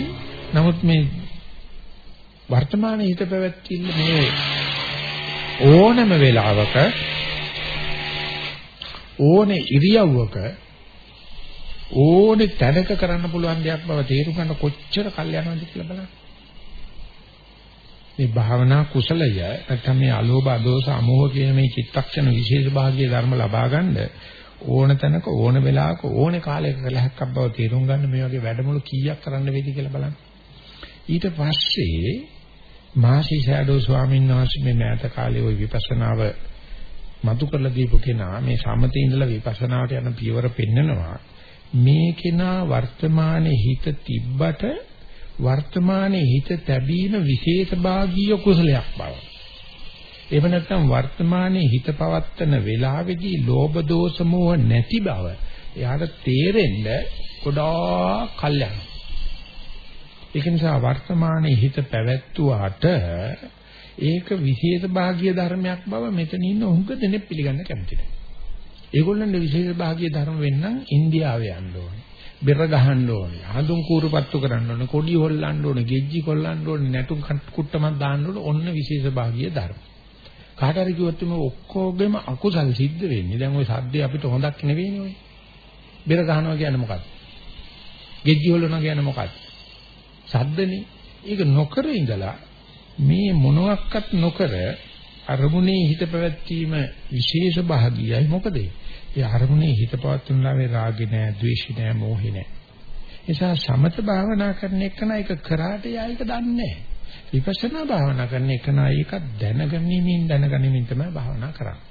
නමුත් මේ වර්තමාන හිත පැවැත්තිල්ල මේ ඕනම වෙලාවක ඕනේ ඉරියව්වක ඕනේ තැනක කරන්න පුළුවන් දෙයක් බව තේරුම් ගන්න කොච්චර කල් යනවද කියලා බලන්න. මේ භාවනා කුසලය නැත්නම් මේ අලෝභ අදෝස අමෝහ කියන මේ චිත්තක්ෂණ විශේෂ භාගයේ ධර්ම ලබා ගන්න ඕන තැනක ඕන වෙලාවක ඕනේ කාලයක කලහක්ක් බව තේරුම් ගන්න මේ වගේ වැඩමුළු කීයක් කරන්න වේද කියලා බලන්න. ඊට පස්සේ මහසි ෂැඩෝ ස්වාමීන් වහන්සේ මේ මෑත කාලේ ওই විපස්සනාව මතු කරලා දීපු කෙනා මේ සමතේ ඉඳලා විපස්සනාවට යන පියවර පෙන්නනවා මේ කෙනා වර්තමානයේ හිත තිබ්බට වර්තමානයේ හිත තැබීම විශේෂ භාගීය කුසලයක් බව. එහෙම නැත්නම් වර්තමානයේ හිත පවත්තන වේලාවේදී ලෝභ දෝෂ මොහ නැති බව එයාට තේරෙන්න ගොඩාක් කල් යනවා. ඒක නිසා වර්තමානයේ හිත පැවැත්වුවාට ඒක විශේෂ භාගීය ධර්මයක් බව මෙතන ඉන්න උඟ දෙනෙක් පිළිගන්න කැමති නැහැ. ඒගොල්ලන්ට විශේෂ භාගීය ධර්ම වෙන්නම් ඉන්දියාවේ යන්න ඕනේ. බෙර ගහන්න ඕනේ. හඳුන් කූරුපත්තු කරන්න ඕනේ. කොඩි හොල්ලන්න ඕනේ. ගෙජ්ජි කොල්ලන්න ඕනේ. නැටුම් කුට්ටමක් දාන්න ඕනේ. ඔන්න විශේෂ භාගීය ධර්ම. කාට හරි කිව්වොත් මේ ඔක්කොගෙම අකුසල් සිද්ධ වෙන්නේ. දැන් ওই සද්දේ අපිට හොඳක් නෙවෙයිනේ ඔය. බෙර ගහනවා කියන්නේ මොකක්ද? ගෙජ්ජි හොල්ලනවා කියන්නේ මොකක්ද? සද්දනේ. ඒක නොකර ඉඳලා මේ මොනවත් නොකර අරමුණේ හිත පැවැත්වීම විශේෂ භාගියයි. මොකද ඒ? අරමුණේ හිත පවත්වනලාවේ රාගි නෑ ද්වේෂි නෑ මෝහි නෑ. නිසා සමත භාවනා කරන එක නයික කරාට යායක දන්නේ විපස්සනා භාවනා කරන එක නයික දැනගැනීමෙන් දැනගැනීමෙන් තමයි භාවනා කරන්නේ.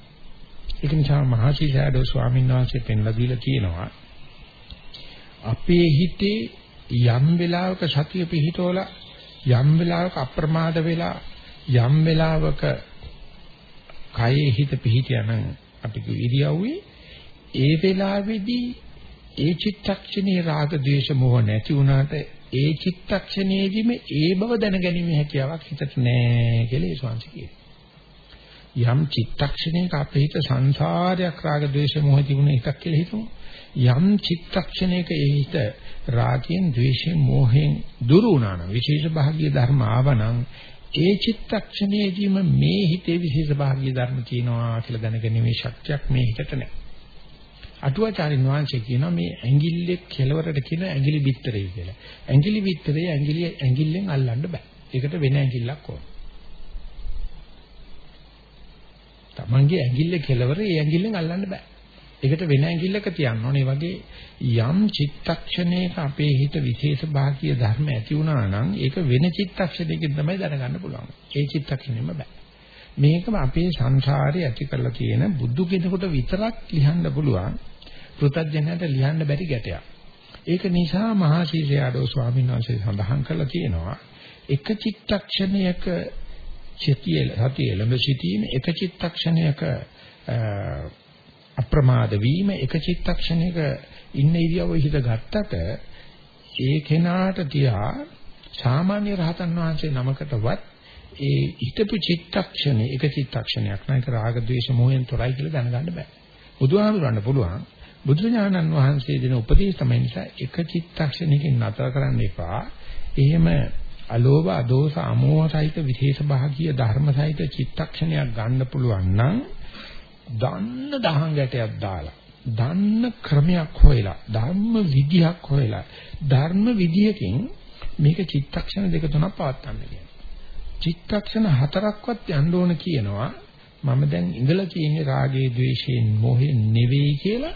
ඒක නිසා මහසි සෑඩෝ ස්වාමීන් වහන්සේ පෙන්ලා දීලා කියනවා අපේ හිතේ යම් වෙලාවක සතිය පිහිටවලා යම් වෙලාවක අප්‍රමාද වෙලා යම් වෙලාවක කයේ හිත පිහිටියානම් අපි ඉරියව්වේ ඒ වෙලාවේදී ඒ චිත්තක්ෂණේ රාග ద్వේෂ මොහ නැති වුණාට ඒ චිත්තක්ෂණයේදීම ඒ බව දැනගැනීමේ හැකියාවක් හිතට නැහැ කියලා ඒ ශාන්ති කියනවා. යම් චිත්තක්ෂණයක අපේ හිත සංසාරයක් රාග ద్వේෂ මොහ තිබුණ එකක් කියලා හිතමු. යම් චිත්තක්ෂණයක ඒ හිත රාගයෙන් ద్వේෂයෙන් මෝහයෙන් දුරු වුණා නම් විශේෂ භාගීය ධර්ම ආවනම් ඒ චිත්තක්ෂණයේදීම මේ හිතේ විශේෂ භාගීය ධර්ම තියෙනවා කියලා දැනගැනීමේ ශක්තියක් මේ හිතට නැහැ. අටුවාචාරින් වහන්සේ කියනවා මේ ඇඟිල්ලේ කෙලවරට කියන ඇඟිලි බිත්තරේ කියලා. ඇඟිලි බිත්තරේ ඇඟිලි ඇඟිල්ලෙන් අල්ලන්න බෑ. ඒකට වෙන ඇඟිල්ලක් ඕන. තමන්ගේ ඇඟිල්ලේ කෙලවර ඒ ඇඟිල්ලෙන් අල්ලන්න බෑ. ඒකට වෙන ඇඟිල්ලක තියන්න ඕනේ. වගේ යම් චිත්තක්ෂණයක අපේ හිත විශේෂ භාගීය ධර්ම ඇති වුණා නම් ඒක වෙන චිත්තක්ෂණයකින් තමයි දැනගන්න පුළුවන්. ඒ චිත්තක්ෂණයෙම බෑ. මේකම අපේ සංසාරේ ඇති කරලා තියෙන බුදු කෙනෙකුට විතරක් ලියන්න පුළුවන්. පෘථග්ජනයට ලියන්න බැරි ගැටයක්. ඒක නිසා මහා ශීර්ෂයාඩෝ ස්වාමීන් වහන්සේ සඳහන් කළා තියෙනවා එක චිත්තක්ෂණයක චිතිය සතිය ළඹ සිටීම එක චිත්තක්ෂණයක අප්‍රමාද වීම එක චිත්තක්ෂණයක ඉන්න ඉරියව්ව හිත ගත්තට ඒ කෙනාට තියා සාමාන්‍ය රහතන් වහන්සේ නමකටවත් ඒ හිතපු චිත්තක්ෂණේ එක චිත්තක්ෂණයක් නේද රාග ద్వේෂ මොහෙන් තොරයි කියලා දැනගන්න බෑ. බුදුහාමුදුරන්න පුළුවන් බුදුරජාණන් වහන්සේ දෙන උපදේශ තමයි නිසා එක චිත්තක්ෂණයකින් නතර කරන්න එපා. එහෙම අලෝභ අදෝස අමෝහ සහිත විශේෂ භාගීය ධර්ම සහිත චිත්තක්ෂණයක් ගන්න පුළුවන් නම් දන්න දහං ගැටයක් දාලා දන්න ක්‍රමයක් හොයලා ධර්ම විදියක් හොයලා ධර්ම විදියකින් මේක චිත්තක්ෂණ දෙක තුනක් පවත්වන්න කියනවා. චිත්තක්ෂණ හතරක්වත් යන්න ඕන කියනවා. මම දැන් ඉඳලා කියන්නේ රාගයේ, ద్వේෂයෙන්, මොහෙන් නෙවෙයි කියලා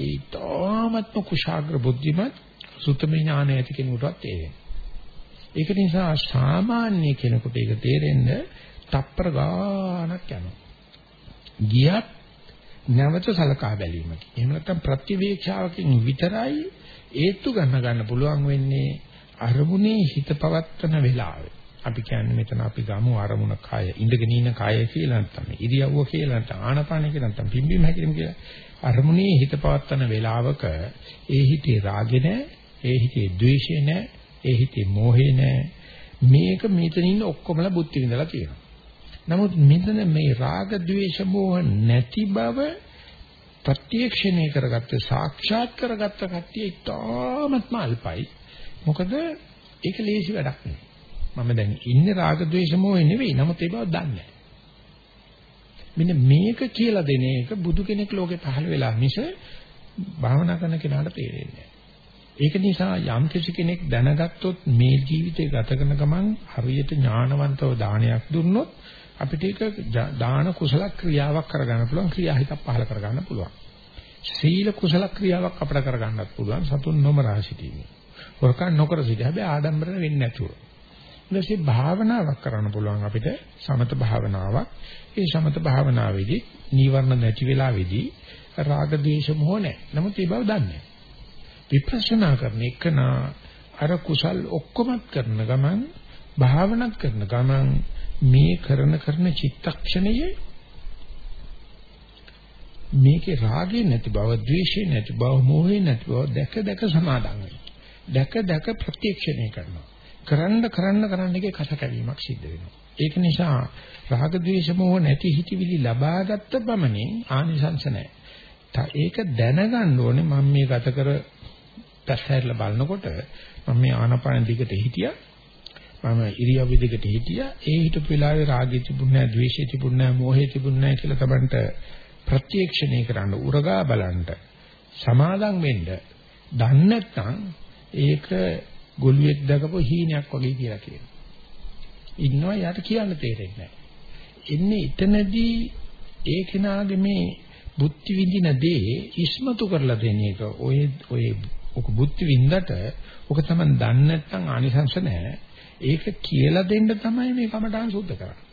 ඒ තාමත්ම කුශාග්‍ර බුද්ධිමත් සුතමේ ඥාන ඇති කෙනෙකුටවත් තේරෙන්නේ. ඒක නිසා සාමාන්‍ය කෙනෙකුට ඒක තේරෙන්න තප්පර ගාණක් යනවා. ගියත් නැවත සලකා බැලීමකින්. එහෙම නැත්නම් ප්‍රතිවේක්ෂාවකින් විතරයි ඒත්තු ගන්න ගන්න පුළුවන් වෙන්නේ අරමුණේ හිත පවත්තන වෙලාවේ. අපි කියන්නේ මෙතන අපි ගමු අරමුණ කය ඉඳගෙන ඉන්න කය කියලා නැත්නම් ඉරියව්ව කියලා නැත්නම් ආනපාන කියලා නැත්නම් පිම්බීම හැකිරීම කියලා. අරමුණේ හිත පවත්තන වෙලාවක ඒ හිතේ රාගෙ නැහැ, ඒ හිතේ ද්වේෂෙ නැහැ, ඒ හිතේ මෝහෙ නැහැ. මේක මෙතන ඉන්න ඔක්කොමලා බුද්ධි විඳලා තියෙනවා. නමුත් මෙතන මේ රාග ద్వේෂ නැති බව ප්‍රත්‍යක්ෂණය කරගත්ත සාක්ෂාත් කරගත්ත කට්ටිය ඉතාමත්ම අල්පයි. මොකද ඒක ලේසි වැඩක් නෙවෙයි. මම දැන් ඉන්නේ රාග ద్వේෂ මොහේ නෙවෙයි. නමුත් ඒ බව දන්නේ මෙන්න මේක කියලා දෙන එක බුදු කෙනෙක් ලෝකේ පහළ වෙලා මිස භාවනා කරන කෙනාට තේරෙන්නේ නැහැ. ඒක නිසා යම් කෙනෙක් දැනගත්තොත් මේ ජීවිතය ගත කරන ගමන් හරියට ඥානවන්තව දානයක් දුන්නොත් අපිට ඒක දාන කුසල ක්‍රියාවක් කරගන්න පුළුවන් ක්‍රියාහිතක් පහල කරගන්න පුළුවන්. සීල කුසල ක්‍රියාවක් අපිට කරගන්නත් පුළුවන් සතුන් නොමරා සිටීමේ. වරකන් නොකර සිටිය හැබැයි ආඩම්බර වෙන්නේ නැතුව. ඊටසේ භාවනාවක් කරන්න පුළුවන් අපිට සමත භාවනාවක්. ඒ සමත භාවනාවේදී නීවරණ නැති වෙලාවේදී රාග ద్వේෂ මොහ නැහැ. නමුත් ඒ බව දන්නේ විපස්සනා කරන එකනා අර කුසල් ඔක්කොමත් කරන ගමන් භාවනාත් කරන ගමන් මේ කරන කරන චිත්තක්ෂණයේ මේකේ රාගය නැති බව, ද්වේෂය නැති බව, මෝහය නැති බව දැක දැක සමාදන් දැක දැක ප්‍රත්‍යක්ෂණය කරනවා. කරන්න කරන්න කරන්න එකේ කස කැවීමක් සිද්ධ වෙනවා. ඒක නිසා රාග ද්වේෂ මෝහ නැති හිතවිලි ලබාගත්ත පමණින් ආනිසංස නැහැ. ඒක දැනගන්න ඕනේ මම මේ ගත කර පැහැරලා බලනකොට මම මේ ආනපාන දිගට හිටියා මම ඉරියව් විදිහකට හිටියා ඒ හිටපු වෙලාවේ රාගය තිබුණ නැහැ ද්වේෂය තිබුණ නැහැ මෝහය තිබුණ නැහැ කියලා තමන්ට ප්‍රත්‍යක්ෂණය කරන්න උරගා බලන්න සමාදම් වෙන්න දන්නේ නැත්නම් ඒක ගොළුෙක් දකපු හීනයක් වගේ කියලා කියනවා. ඉන්නවා යාට කියන්න තේරෙන්නේ නැහැ. එන්නේ එතනදී ඒ කෙනාගේ මේ බුද්ධ විඳින දේ ඉස්මතු කරලා දෙන එක ඔය ඔය ඔක බුද්ධ විඳට ඔක තමයි දන්නේ නැත්නම් ආනිසංශ නැහැ. ඒක කියලා දෙන්න තමයි මේ කමඨාන් සුද්ධ කරන්නේ.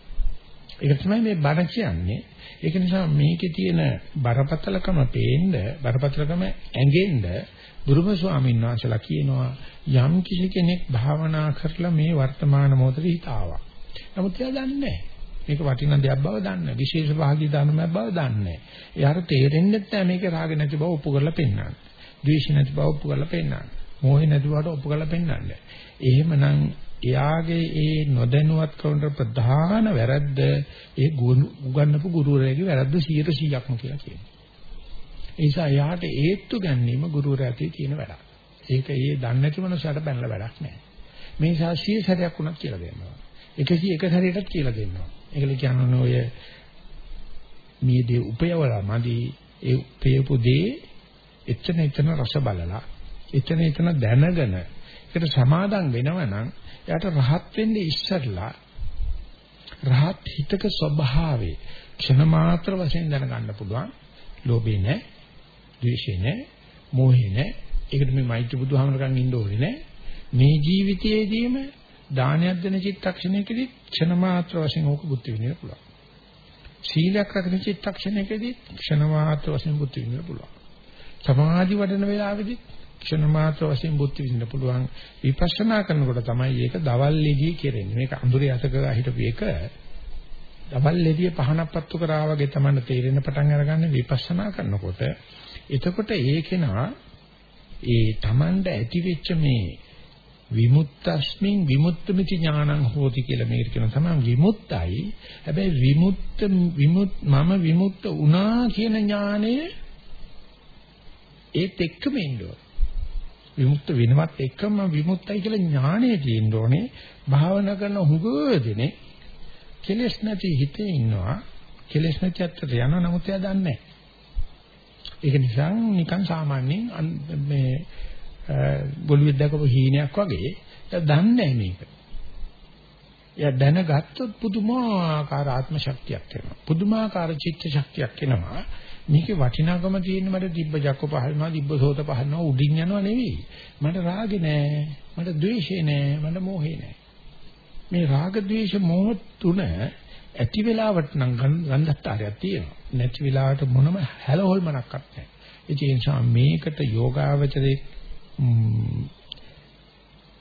ඒක තමයි මේ බණ කියන්නේ. ඒක නිසා මේකේ තියෙන බරපතලකම පේන්න, බරපතලකම ඇඟෙන්න බුදුම ස්වාමීන් වහන්සේලා කියනවා යම් කිසි කෙනෙක් භාවනා කරලා මේ වර්තමාන මොහොතේ හිත ආවා. නමුත් එයා දන්නේ නැහැ. මේක වටිනා දෙයක් බව දන්නේ විශේෂ භාගී ධර්මයක් බව දන්නේ එයාට තේරෙන්නේ නැහැ මේක රාග නැති බව ඔප්පු කරලා පෙන්නන්න. ද්වේෂ නැති බව ඔප්පු කරලා පෙන්නන්න. මෝහ නැති බවට ඔප්පු කරලා පෙන්නන්න. එහෙමනම් එයාගේ ඒ නොදැනුවත්කමට ප්‍රධාන වැරද්ද ඒ උගන්නපු ගුරුවරයාගේ වැරද්ද 100%ක්ම කියලා කියනවා. ඒ නිසා එයාට ඒත්තු ගැනීම ගුරුවරයාගේ තියෙන වැඩක්. ඒක ඒ දන්නේ නැති මනුස්සයට බැනලා වැඩක් නැහැ. මේ නිසා 100 සැරයක් වුණත් කියලා දෙන්නවා. 101 සැරයකටත් කියලා දෙන්නවා. ඒකල කියන්නේ ඔය මේ දේ උපයවලා මදි ඒ උපයපු දේ එතන එතන රස බලලා එතන එතන දැනගෙන ඒකට සමාදම් වෙනවනම් එයාට රහත් වෙන්නේ ඉස්සරලා රහත් හිතක ස්වභාවය ක්ෂණ මාත්‍ර වශයෙන් දැනගන්න පුළුවන්. ලෝභේ නැහැ, ද්වේෂේ නැහැ, මෝහේ නැහැ. ඒකට මේ මෛත්‍රී බුදුහාමරකන් ඉන්න ඕනේ නැහැ. මේ ජීවිතයේදීම දානයක් දෙන චිත්තක්ෂණයකදී ක්ෂණ මාත්‍ර වශයෙන් ඕක බුද්ධ විඳින්න පුළුවන්. සීලයක් රැකෙන චිත්තක්ෂණයකදී ක්ෂණ මාත්‍ර වශයෙන් බුද්ධ විඳින්න පුළුවන්. සමාධි වඩන වෙලාවෙදී ක්ෂණ මාත්‍ර වශයෙන් බුද්ධ විඳින්න පුළුවන්. විපස්සනා කරනකොට තමයි ඒක දවල් ලෙඩිය කෙරෙන්නේ. මේක අඳුරේ අතක හිටපු එක. දවල් ලෙඩිය පහනක් පත්තු කරා වගේ තමයි තේරෙන පටන් අරගන්නේ විපස්සනා කරනකොට. එතකොට ඒකේනා ඒ Tamanda ඇති වෙච්ච මේ විමුක්තස්මින් විමුක්තമിതി ඥානං හෝති කියලා මේකට කියන තමයි විමුක්තයි. හැබැයි විමුක්ත විමුත් මම විමුක්ත වුණා කියන ඥානය ඒත් එක්කම ඉන්නවා විමුක්ත වෙනවත් එකම විමුක්තයි කියලා ඥාණය තියෙන්න ඕනේ. භාවනා කරන හුඟදෙනේ කෙලෙස් නැති හිතේ ඉන්නවා. කෙලෙස් නැති අත්තට යනවා නමුත් එයා දන්නේ නැහැ. ඒක නිසා නිකන් සාමාන්‍යයෙන් මේ ගොළුෙක් දැකපු හීනයක් වගේ එයා දන්නේ මේක. එයා දැනගත්තොත් පුදුමාකාර ආත්ම ශක්තියක් එනවා. පුදුමාකාර චිත්ත ශක්තියක් එනවා. මේකේ වටිනාකම තියෙන මට දිබ්බ ජක්ක පහළනවා දිබ්බ සෝත පහළනවා උඩින් යනවා නෙවෙයි. මට රාගේ නෑ මට ද්වේෂේ නෑ මට මෝහේ නෑ. මේ රාග ද්වේෂ මෝහ තුන ඇති වෙලාවට නම් ගන්ධත්තාරයක් තියෙනවා. නැති වෙලාවට මොනම හැලහොල්මනක්වත් නැහැ ඒ නිසා මේකට යෝගාවචරේ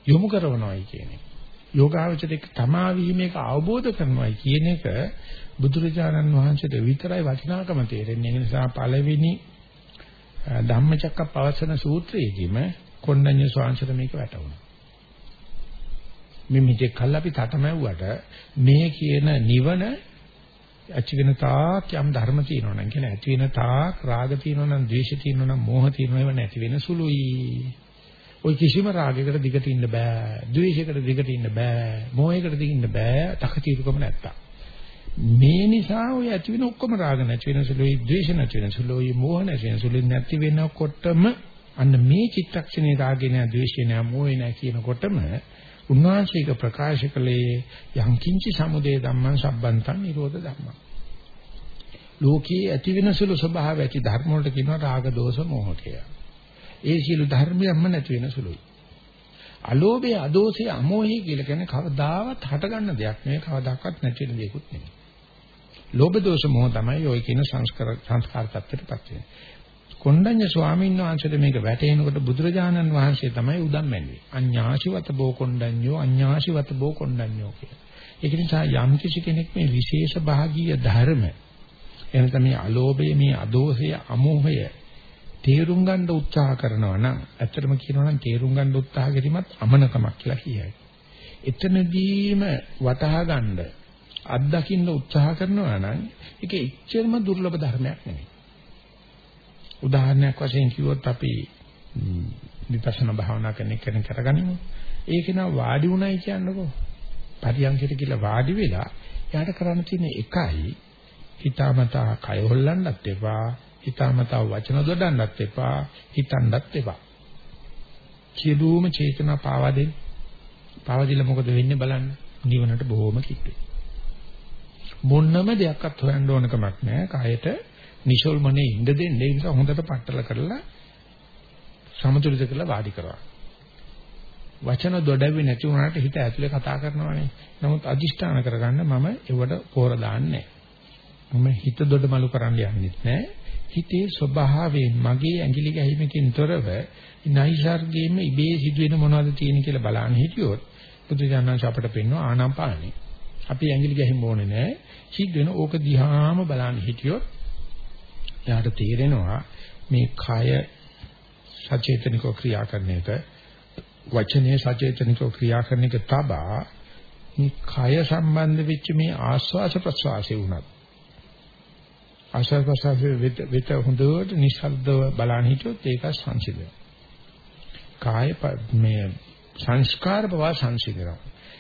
යොමු කරනවායි කියන්නේ. යෝගාවචරේ තමා වීමේක අවබෝධ කරනවායි කියන එක බුදුරජාණන් වහන්සේට විතරයි වටිනාකම තේරෙන්නේ. ඒ නිසා පළවෙනි ධම්මචක්කපවසන සූත්‍රයේදීම කොණ්ඩඤ්ඤ ස්වාංශයට මේක වැටුණා. මේ මිත්‍ය කල් අපි තටමැව්වට මේ කියන නිවන ඇති වෙන තාක් යම් ධර්ම තියෙනවා නම් කියන ඇති වෙන තාක් රාග තියෙනවා නම් ද්වේෂ තියෙනවා නම් මෝහ තියෙනවා ඒව නැති වෙන සුළුයි. ওই කිසිම රාගයකට දිගට ඉන්න බෑ. ද්වේෂයකට දිගට ඉන්න බෑ. මෝහයකට දිගට ඉන්න බෑ. තකතිරුකම නැත්තම්. මේ නිසා ඔය ඇති වෙන ඔක්කොම රාග නැති වෙන සුළුයි, ද්වේෂ නැති වෙන සුළුයි, මෝහ නැති වෙන සුළුයි නැති වෙනකොටම අන්න මේ චිත්තක්ෂණේ රාගේ නැහැ, ද්වේෂේ නැහැ, මෝහේ නැහැ කියනකොටම උන්වහන්සේක ප්‍රකාශ කළේ යංකින්චි සමුදය ධම්මං සම්බන්තං නිරෝධ ධම්මං. ලෝකයේ ඇති වෙන සුළු ස්වභාව ඇති ධර්ම වලට කියනවා රාග දෝෂ මෝහ කියලා. ඒ සියලු ධර්මයන්ම නැති වෙන සුළුයි. අලෝභය, අදෝසය, අමෝහය කියලා කියන්නේ කවදාවත් හටගන්න දෙයක් නෙවෙයි, කවදාකවත් නැති වෙන දෙයක්වත් නෙවෙයි. ලෝභ දෝෂ මොහ තමයි ඔය කියන සංස්කාර සංස්කාර tattරපත් වෙන්නේ. කොණ්ඩඤ්ඤ ස්වාමීන් වහන්සේට මේක වැටෙනකොට බුදුරජාණන් වහන්සේ තමයි උදම් මැන්නේ. අඤ්ඤාසිවත බෝ කොණ්ඩඤ්ඤෝ අඤ්ඤාසිවත බෝ කොණ්ඩඤ්ඤෝ කියලා. ඒක නිසා යම් කිසි කෙනෙක් මේ විශේෂ භාගීය ධර්ම එනතම මේ අලෝභය මේ අදෝෂය අමෝහය තේරුම් ගන්න උත්සාහ කරනවා නම් ඇත්තටම කියනවා නම් තේරුම් ගන්න උත්සාහ කිරීමත් අමනකමක් කියලා කියයි. එතනදීම වටහා ගන්න අත්දකින්න උත්සාහ කරනවා නම් ඒක එච්චරම දුර්ලභ ධර්මයක් නෙමෙයි. උදාහරණයක් වශයෙන් කිව්වොත් අපි විපස්සනා භාවනා කරන කෙනෙක් කරගනිමු. ඒක නා වාඩි උනායි කියන්නකෝ. පරියන්කිට කියලා වාඩි වෙලා එයාට කරන්න තියෙන එකයි හිතාමතා කය හොල්ලන්නත් එපා හිතාමතා වචන දොඩන්නත් එපා හිතන්නත් එපා. සියලුම චේතනා පාවා දෙන්න. පාවදිලා මොකද වෙන්නේ බලන්න. නිවනට බොහොම කිට්ටුයි. මොන්නම දෙයක්වත් හොයන්න ඕන කමක් නැහැ. කයට නිසල්මනේ ඉඳ දෙන්න. ඒ නිසා හොඳට පట్టල කරලා සමතුලිත කරලා වාඩි කරවා වචන දොඩැවි නැති වුණාට හිත ඇතුලේ කතා කරනවානේ. නමුත් අදිෂ්ඨාන කරගන්න මම ඒවට පෝර දාන්නේ මම හිත දොඩමලු කරන්න යන්නෙත් නැහැ. හිතේ ස්වභාවයෙන් මගේ ඇඟිලි ගැහිමකින් තොරව නයිසර්ගයෙන්ම ඉබේ සිදුවෙන මොනවද තියෙන කියලා බලන්න හිටියොත් බුදුජානක අපට පෙන්වන ආනාපානෙ. අපි ඇඟිලි ගැහින්න ඕනේ නැහැ. සිද්ධ වෙන ඕක දිහාම බලන්න හිටියොත් එයාට තේරෙනවා මේ කය සචේතනිකව ක්‍රියා කරන එක වචනේ සචේතනිකව ක්‍රියා කරන එක තබා මේ කය සම්බන්ධ වෙච්ච මේ ආස්වාස ප්‍රසවාසය වුණත් ආස්වාද ප්‍රසවාසයේ විත හොඳට නිශ්ශබ්දව බලන්න හිටියොත් ඒක සංසිඳන. කාය මේ සංස්කාර බව සංසිඳනවා.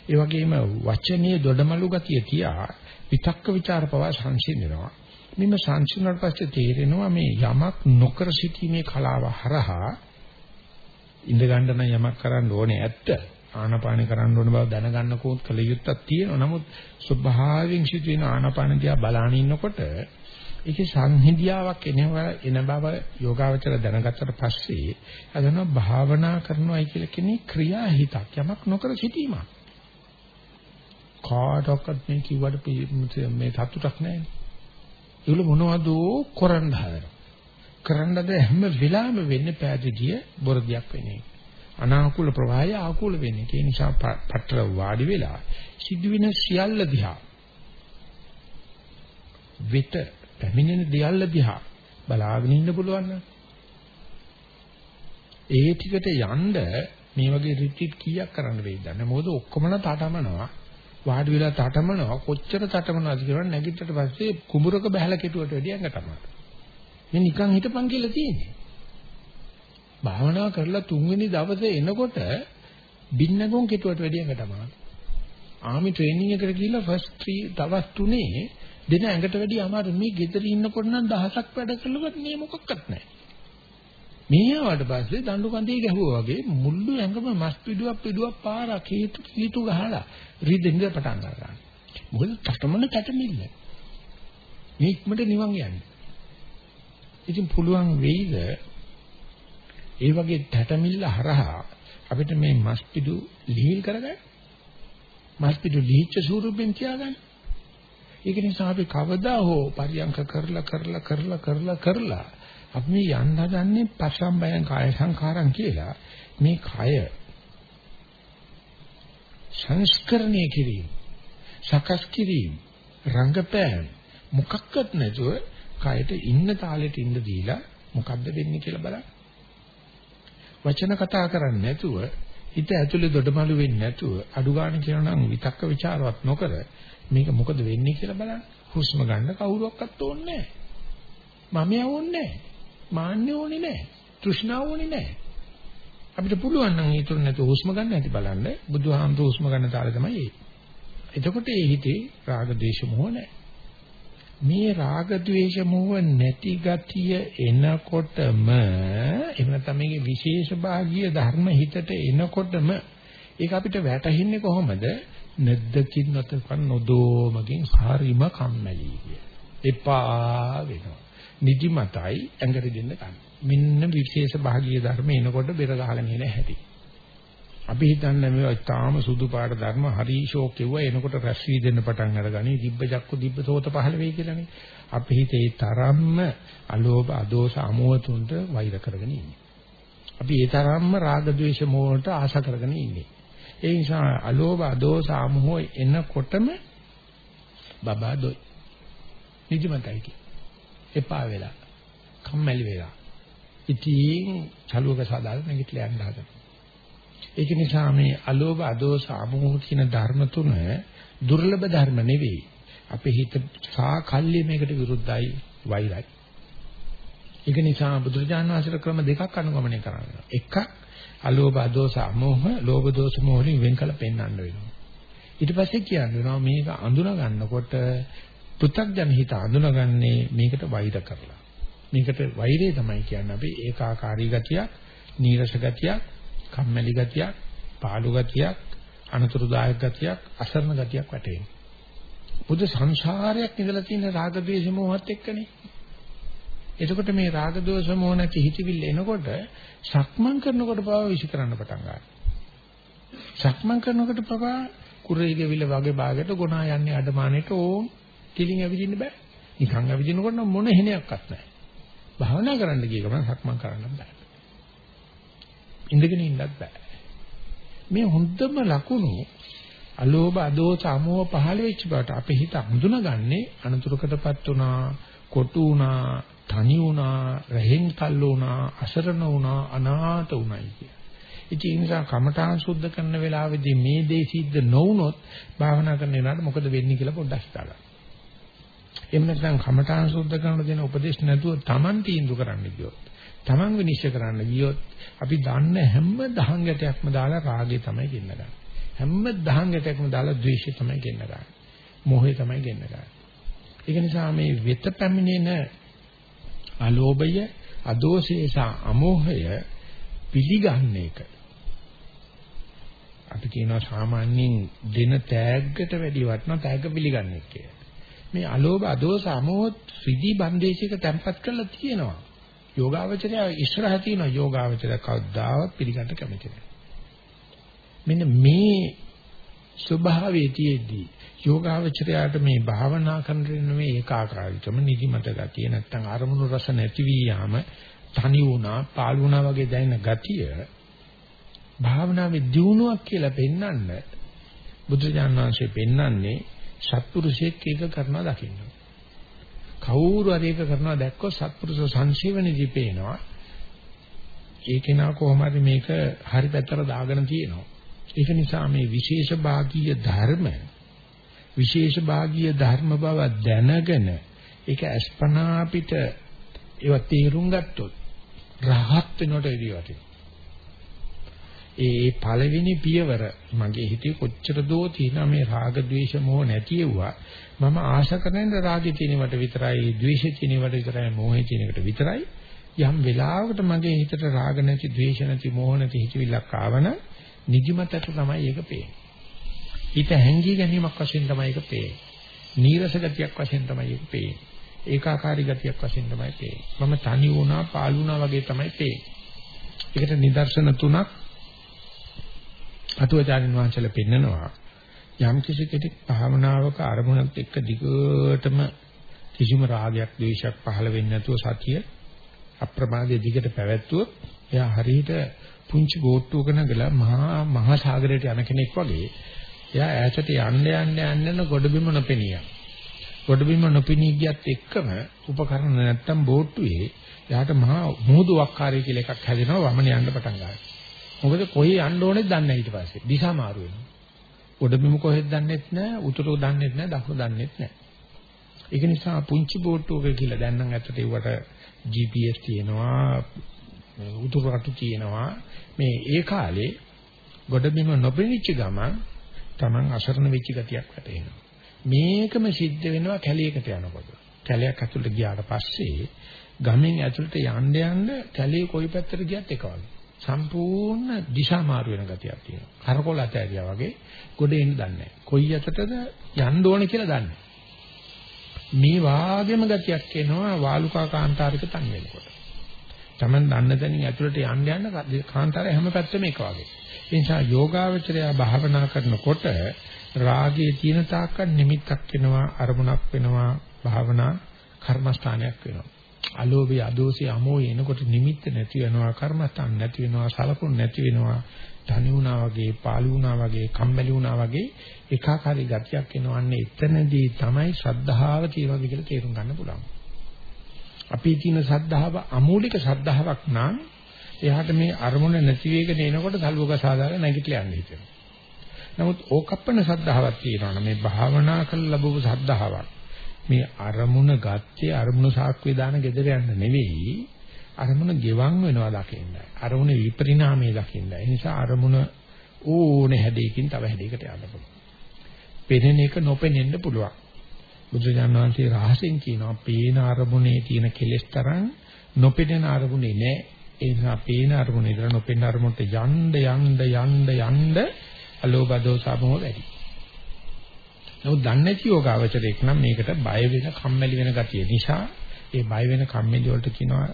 ඒ වගේම වචනේ දොඩමලු ගතිය තියා විතක්ක ਵਿਚාර පව සංසිඳනවා. මෙන්න සංසිඳුණාට පස්සේ තේරෙනවා මේ යමක් නොකර සිටීමේ කලාව හරහා ඉඳ ගන්න නම් යමක් කරන්න ඕනේ ඇත්ත. ආනාපාන කරන්න ඕන බව දැනගන්නකෝත් කල යුත්තක් තියෙනවා. නමුත් ස්වභාවයෙන් සිදුවෙන ආනාපාන දිහා බලාගෙන ඉන්නකොට ඒකේ සංහිඳියාවක් එනවා එන බව යෝගාවචර දැනගත්තට පස්සේ අදන භාවනා කරනවායි කියලා කියන්නේ ක්‍රියාහිතක් යමක් නොකර සිටීමක්. කාටවත් මේ කිව්වට මේ සතුටක් නැහැ. ඒගොල්ලෝ මොනවද කරන්න හදනවා. කරන්නද හැම වෙලාවෙම වෙන්නේ පෑදීය බොරදියක් වෙන්නේ. අනාකූල ප්‍රවාහය ආකූල වෙන්නේ. ඒ නිසා පතර වාඩි වෙලා සිදුවෙන සියල්ල දිහා විත පැමිණෙන දියල්ල දිහා බලාගෙන ඉන්න පුළුවන් නම්. ඒ ටිකට යන්න මේ වගේ රිට්‍රීට් කීයක් කරන්න වෙයිද? නැහැ මොකද ඔක්කොමලා තටමනවා. වාඩි වෙලා තටමනවා. කොච්චර තටමනවාද කියලා නැගිටට පස්සේ කුඹරක බහැලා කෙටුවට වැඩිය අඟ තමයි. මේ නිකන් හිටපන් කියලා තියෙන්නේ. භාවනා කරලා තුන්වෙනි දවසේ එනකොට බින්නගොන් කෙටුවට වැඩිය අඟ තමයි. ආමි ට්‍රේනින් එකට ගිහිල්ලා ෆස්ට් 3 දවස් තුනේ දෙන ඇඟට වැඩි අමාරු මේ ගෙදර ඉන්නකොට නම් දහසක් වැඩ කළවත් මේ මොකක්වත් නැහැ. මේ ආවට පස්සේ දඬු කඳේ ගැහුවා වගේ මුළු ඇඟම මස් පිඩුවක් පිඩුවක් පාරක් හේතු කීතු ගහලා රිදෙන්න පටන් ගන්නවා. මොකද තටමන තටමිල්ල. මේ ඉක්මනට නිවන් යන්නේ. ඉතින් පුළුවන් වෙයිද ඒ වගේ තටමිල්ල හරහා අපිට මේ මස් පිඩු ලිහිල් කරගන්න? මස් පිඩු ලිහිච්ච ස්වරූපෙන් තියාගන්න. ඒක නිසා අපි කවදා හෝ පරියංක කරලා කරලා කරලා කරලා කරලා අපි මේ යන්න හදන්නේ පස්සම්බයං කාය සංඛාරං කියලා. මේ කය සංස්කරණය කිරීම සකස් කිරීම රංගපෑම් මොකක්වත් නැතුව කයට ඉන්න තාලෙට ඉන්න දීලා මොකද්ද වෙන්නේ කියලා බලන්න. වචන කතා කරන්නේ නැතුව හිත ඇතුලේ දොඩමළු වෙන්නේ නැතුව අඩු ගන්න කියනවා නම් විතක්ක ਵਿਚාරවත් නොකර මේක මොකද වෙන්නේ කියලා බලන්න. හුස්ම ගන්න කවුරුවක්වත් ඕනේ නැහැ. මම යවන්නේ නැහැ. මාන්නේ ඕනේ නැහැ. තෘෂ්ණාව ඕනේ නැහැ. අපිට පුළුවන් නම් ඒ තුර නැතුව හුස්ම ගන්න ඇති බලන්න බුදුහාමුදුරු හුස්ම ගන්න තාලේ තමයි ඒ. එතකොට ඒ හිතේ රාග ద్వේෂ මොහ නැහැ. මේ රාග ద్వේෂ මොහ නැති ගතිය එනකොටම එහෙම නැත්නම් මේකේ විශේෂ භාගීය ධර්ම හිතට එනකොටම ඒක අපිට වැටහින්නේ කොහොමද? නැද්දකින් නැතකන් නොදෝමකින් හරිම කම්මැලි කිය. එපා වෙනවා. නිදිමතයි ඇඟට දෙන්න ගන්න. මෙන්න විශේෂ භාගීය ධර්ම එනකොට බෙර ගහගෙන එන හැටි. අපි හිතන්නේ මේවා තාම සුදු පාට ධර්ම හරි ෂෝක් කිව්වා එනකොට රැස් වී දෙන්න පටන් අරගනි දිබ්බ චක්කු දිබ්බ සෝත පහළ වෙයි කියලානේ. අපි හිතේ තරම්ම අලෝභ අදෝස අමෝහතුන්ට වෛර කරගෙන ඉන්නේ. අපි ඒ තරම්ම රාග ద్వේෂ මෝහට ආශ කරගෙන ඉන්නේ. ඒ නිසා අලෝභ අදෝස අමෝහ එනකොටම බබා දොයි. නිදිමතයි කි. එපා වෙලා. කම්මැලි වෙලා. ඉතින් චලුවක සාදාලා නැගිටලා යන්න හදනවා. ඒක නිසා මේ අලෝභ අදෝස අමෝහ කියන ධර්ම තුන දුර්ලභ ධර්ම නෙවෙයි. අපේ හිත සා කල්ලි මේකට විරුද්ධයි වෛරයි. ඒක නිසා බුදුරජාණන් වහන්සේට ක්‍රම දෙකක් අනුගමනය කරනවා. එකක් අලෝභ අදෝස අමෝහ, ලෝභ දෝෂ මොහ වලින් වෙන් කළ පෙන්වන්න වෙනවා. ඊට පස්සේ කියනවා මේක අඳුන ගන්නකොට පෘථග්ජන හිත අඳුනගන්නේ මේකට වෛර කරලා. මේකට වෛරය තමයි කියන්නේ අපි ඒකාකාරී ගතියක්, නීරස ගතියක්, කම්මැලි ගතියක්, පාළු ගතියක්, අනතුරුදායක ගතියක්, අසරණ ගතියක් වැටෙනවා. බුදු සංසාරයක් ඉඳලා තියෙන රාග ద్వේෂ මොහොත් එක්කනේ. එතකොට මේ රාග දෝෂ මොහ නැති හිතවිල්ල එනකොට සක්මන් කරනකොට පවා විශ් කරන්න පටන් ගන්නවා. සක්මන් කරනකොට පවා කුරේ ගෙවිල වගේ භාගයට ගොනා යන්නේ අඩමානෙට ඕම් කිලින් ඇවිදින්න බෑ. නිකන් ඇවිදිනකොට මොන හිණයක්වත් නැහැ. භාවනා කරන්න ගිය ගමන් සක්මන් කරන්න බෑ. ඉඳගෙන ඉන්නත් බෑ. මේ හොඳම ලකුණු අලෝභ අදෝස අමෝහ පහළ වෙච්ච බවට අපේ හිත හඳුනාගන්නේ අනතුරකටපත් උනා, කොටු උනා, තනි වුණා, රහෙන් තල්ලු වුණා, අසරණ වුණා, අනාථ වුණයි කිය. ඉතින් ඒ නිසා කමඨාන් සුද්ධ කරන වෙලාවේදී මේ දේ සිද්ධ නොවුනොත් භාවනා කරන වෙලාවට මොකද වෙන්නේ කියලා පොඩ්ඩක් හිතලා. එහෙම නැත්නම් කමඨාන් සුද්ධ කරන දෙන උපදේශ නැතුව Taman තීන්දුව කරන්න ගියොත්, Taman විනිශ්චය කරන්න ගියොත් අපි දන්න හැම දහං ගැටයක්ම දාලා රාගය තමයි ගෙන්න ගන්න. හැම දහං ගැටයක්ම දාලා ද්වේෂය තමයි ගෙන්න ගන්න. මොහය තමයි ගෙන්න ගන්න. ඒක නිසා මේ වෙත පැමිණෙන අලෝභය, අදෝෂය සහ අමෝහය පිළිගන්න එක. අපි කියනවා සාමාන්‍යයෙන් දෙන තෑග්ගට වැඩි වටන තෑග්ග පිළිගන්නේ කියලා. මේ අලෝභ අදෝස අමෝහ ත්‍රිදි බන්දේශයක තැම්පත් කරලා තියෙනවා. යෝගාවචරය ඉස්සරහ තියෙනවා යෝගාවචරය කවදාවත් පිළිගන්න කැමති නැහැ. මෙන්න මේ ස්වභාවයේ තියේදී යෝගාවචරයට මේ භාවනා කරන මේ ඒකාකාරීකම නිදිමත ගතිය නැත්තම් අරමුණු රස නැති වී යාම තනි වුණා පාළු වුණා වගේ දැනෙන ගතිය භාවනාවේ දියුණුවක් කියලා පෙන්වන්න බුදුරජාණන් වහන්සේ පෙන්වන්නේ සත්පුරුෂයෙක් ඒක කරනවා දකින්න. කවුරු හරි ඒක කරනවා දැක්කොත් සත්පුරුෂ සංසීවනදී පේනවා. ඒ කෙනා කොහොම හරි මේක හරි පැත්තට දාගෙන තියෙනවා. ඒක නිසා මේ විශේෂ භාගීය ධර්ම විශේෂ භාගීය ධර්ම බව දැනගෙන ඒක අස්පනා අපිට ඒව තේරුම් ගත්තොත් රහත් වෙනට එදී වටිනවා. ඒ පළවෙනි පියවර මගේ හිතේ කොච්චර දෝ තියෙනවා මේ රාග ద్వේෂ මොහ නැතිවුවා මම ආශා කරන රාගේ තියෙන වට විතරයි ద్వේෂේ තියෙන වට විතරයි මොහේ තියෙන එකට විතරයි යම් වෙලාවකට මගේ හිතට රාග නැති ద్వේෂ නැති මොහ නැති හිතවිල්ලක් ආවනම් නිදිමතට තමයි ඒක පේන්නේ හිත හැංගී ගැනීමක් වශයෙන් තමයි ඒක පේන්නේ. නීරස ගතියක් වශයෙන් තමයි ඒක පේන්නේ. ඒකාකාරී ගතියක් වශයෙන් තමයි පේන්නේ. මම තනි වුණා, පාළු වුණා වගේ තමයි පේන්නේ. ඒකට නිදර්ශන තුනක් අතුවාචාරින් වහන්සේලා පෙන්නනවා. යම් කිසි කෙනෙක් භාවනාවක අරමුණක් එක්ක දිගටම කිසිම රාගයක්, ද්වේෂයක් පහළ වෙන්නේ නැතුව සතිය අප්‍රමාදයේ දිගට පැවැත්වුවොත් එයා හරියට පුංචි බෝට්ටුවක නැගලා මහා මහා සාගරයට යන කෙනෙක් වගේ එයා ඈතට යන්න යන්න යන්න ගොඩබිම නොපෙනියා. ගොඩබිම නොපෙනී ගියත් එක්කම උපකරණ නැත්තම් බෝට්ටුවේ එයාට මහා මුහුදු වක්කාරය කියලා එකක් හැදෙනවා වමන යන්න පටන් ගන්නවා. මොකද කොහේ යන්න ඕනෙද දන්නේ නැහැ ඊට පස්සේ. දිශා මාරු වෙනවා. ගොඩබිම කොහෙද දන්නේත් නැහැ, උතුරු දන්නේත් නැහැ, දකුණු දන්නේත් නැහැ. ඒක නිසා පුංචි බෝට්ටුවක කියලා දැන් නම් ඇත්තට ඒවට GPS තියෙනවා, උතුරු රතු තියෙනවා. මේ ඒ කාලේ ගොඩබිම නොපෙනිච්ච ගමන් Taman අසරණ වෙච්ච ගතියක් වැටෙනවා. මේකම සිද්ධ වෙනවා කැලයකට යනකොට. කැලයක් ඇතුළට ගියාට පස්සේ ගමෙන් ඇතුළට යන්න යන්න කැලේ කොයි පැත්තට ගියත් එක වගේ. සම්පූර්ණ දිශා මාරු වෙන ගතියක් තියෙනවා. කරකොල ඇතෑරියා වගේ ගොඩ එන්න දන්නේ නැහැ. කොයි අතටද යන්න ඕනේ කියලා දන්නේ මේ වාගේම ගතියක් එනවා වාලුකා කාන්තාරික තනි වෙනකොට. Taman දන්න තැනින් ඇතුළට යන්න යන්න කාන්තාරය හැම පැත්තෙම එක වගේ. ඒ නිසා යෝගාවචරය භාවනා කරනකොට රාගයේ තියෙන තාක්කල් නිමිත්තක් වෙනවා අරමුණක් වෙනවා භාවනා කර්මස්ථානයක් වෙනවා. අලෝභය අදෝසය අමෝය එනකොට නිමිත්ත නැති වෙනවා කර්මස්ථාන නැති වෙනවා සලකුණු නැති වෙනවා තනි වුණා වගේ පාළු වුණා වගේ කම්මැලි වුණා වගේ ඒකාකාරී ගතියක් එනවන්නේ එතනදී තමයි ශ්‍රද්ධාව තියෙනවද කියලා තේරුම් ගන්න පුළුවන්. අපි තියෙන ශ්‍රද්ධාව අමූලික ශ්‍රද්ධාවක් නම් එයාට මේ අරමුණ නැති වෙගෙන එනකොට සල්වක සාදාගෙන නැගිටලා යන්න හිතෙනවා. නමුත් ඕකප්පන ශ්‍රද්ධාවක් තියෙනවා මේ භාවනා කළ ලැබුව ශ්‍රද්ධාවක්. මේ අරමුණ ගත්තේ අරමුණ සාක්කුවේ දාන gedera යන්න නෙවෙයි අරමුණ ගෙවන් වෙනවා දකින්නයි. අරමුණ විපරිණාමයේ දකින්නයි. ඒ නිසා අරමුණ ඕනේ හැඩයකින් තව හැඩයකට යන්න පුළුවන්. පෙනෙන එක නොපෙනෙන්න පුළුවන්. බුදුජානක වහන්සේ රහසෙන් කියනවා පේන අරමුණේ තියෙන කෙලෙස් තරම් නොපෙනෙන අරමුණේ නෑ. ඒ නිසා පේන අරමුණේ ඉඳලා නොපෙනෙන අරමුණට යන්න යන්න යන්න යන්න අලෝභ දෝස මොහ වැඩි. නමුත් දන්නේ නැති යෝගාවචරයක් නම් මේකට බය වෙන කම්මැලි වෙන ගතිය නිසා ඒ බය වෙන කම්මැලි වලට කියනවා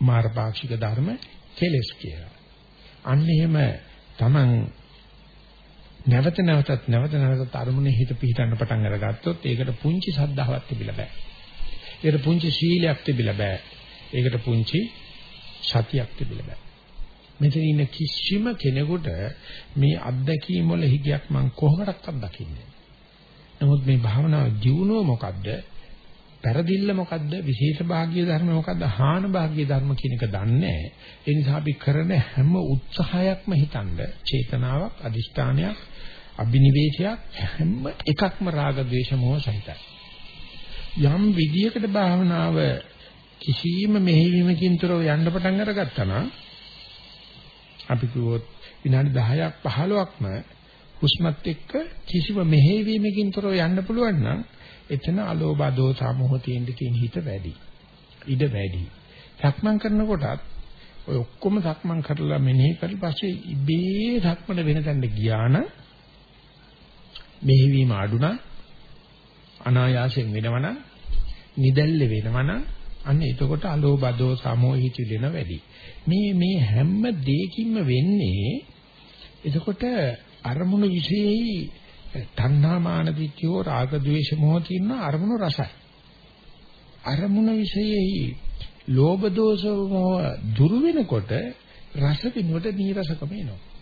මාර්ගපාක්ෂික ධර්ම කෙලස් කියලා. අන්න එහෙම Taman නැවත නැවතත් නැවත නැවතත් අරමුණේ හිත පිහිටන්න පටන් අරගත්තොත් ඒකට පුංචි සද්ධාවක් තිබිලා බෑ. ඒකට පුංචි සීලයක් තිබිලා බෑ. ඒකට පුංචි සතියක් තිබිලා බෑ. මෙතන ඉන්න කිසිම කෙනෙකුට මේ අත්දැකීම් වල හිගයක් මම කොහොමඩක්වත් දකින්නේ නමුත් මේ භාවනාව ජීවුනෝ මොකද්ද? පෙරදිල්ල මොකද්ද? විශේෂ භාග්‍ය ධර්ම මොකද්ද? හාන භාග්‍ය ධර්ම කියන එක දන්නේ ඒ නිසා අපි කරන හැම උත්සාහයක්ම හිතනද චේතනාවක්, අදිෂ්ඨානයක්, අභිනිවේෂයක් හැම එකක්ම රාග, ద్వේෂ, මොහ සහිතයි. යම් විදියකට භාවනාව කිසියම් මෙහෙවීමකින් තොරව යන්න පටන් අරගත්තා නම් අපි කිව්වොත් විනාඩි 10ක් 15ක්ම හුස්මත් එක්ක කිසිම මෙහෙවීමකින් තොරව යන්න පුළුවන් නම් එතන අලෝභ දෝස සමෝහ තියෙන කියන හිත වැඩි. ඉඩ වැඩි. සක්මන් කරනකොටත් ඔය ඔක්කොම සක්මන් කරලා මෙනෙහි කරලා පස්සේ ඉබේ සක්මන වෙන තැනට ගියා නම් මෙහෙවීම අඩු නම් අනායාසයෙන් වෙනවනම් නිදැල්ල වෙනවනම් අන්න එතකොට අලෝභ දෝස සමෝහ හිත දෙන වැඩි. මේ මේ හැම දෙයකින්ම වෙන්නේ එතකොට අරමුණු විශේෂයි තණ්හා මාන දිච්චෝ රාග ద్వේෂ මොහ කියන අරමුණු රසයි. අරමුණ විශේෂයි ලෝභ දෝෂ මොහ දුරු වෙනකොට රස වෙනුවට නීරසකම එනවා.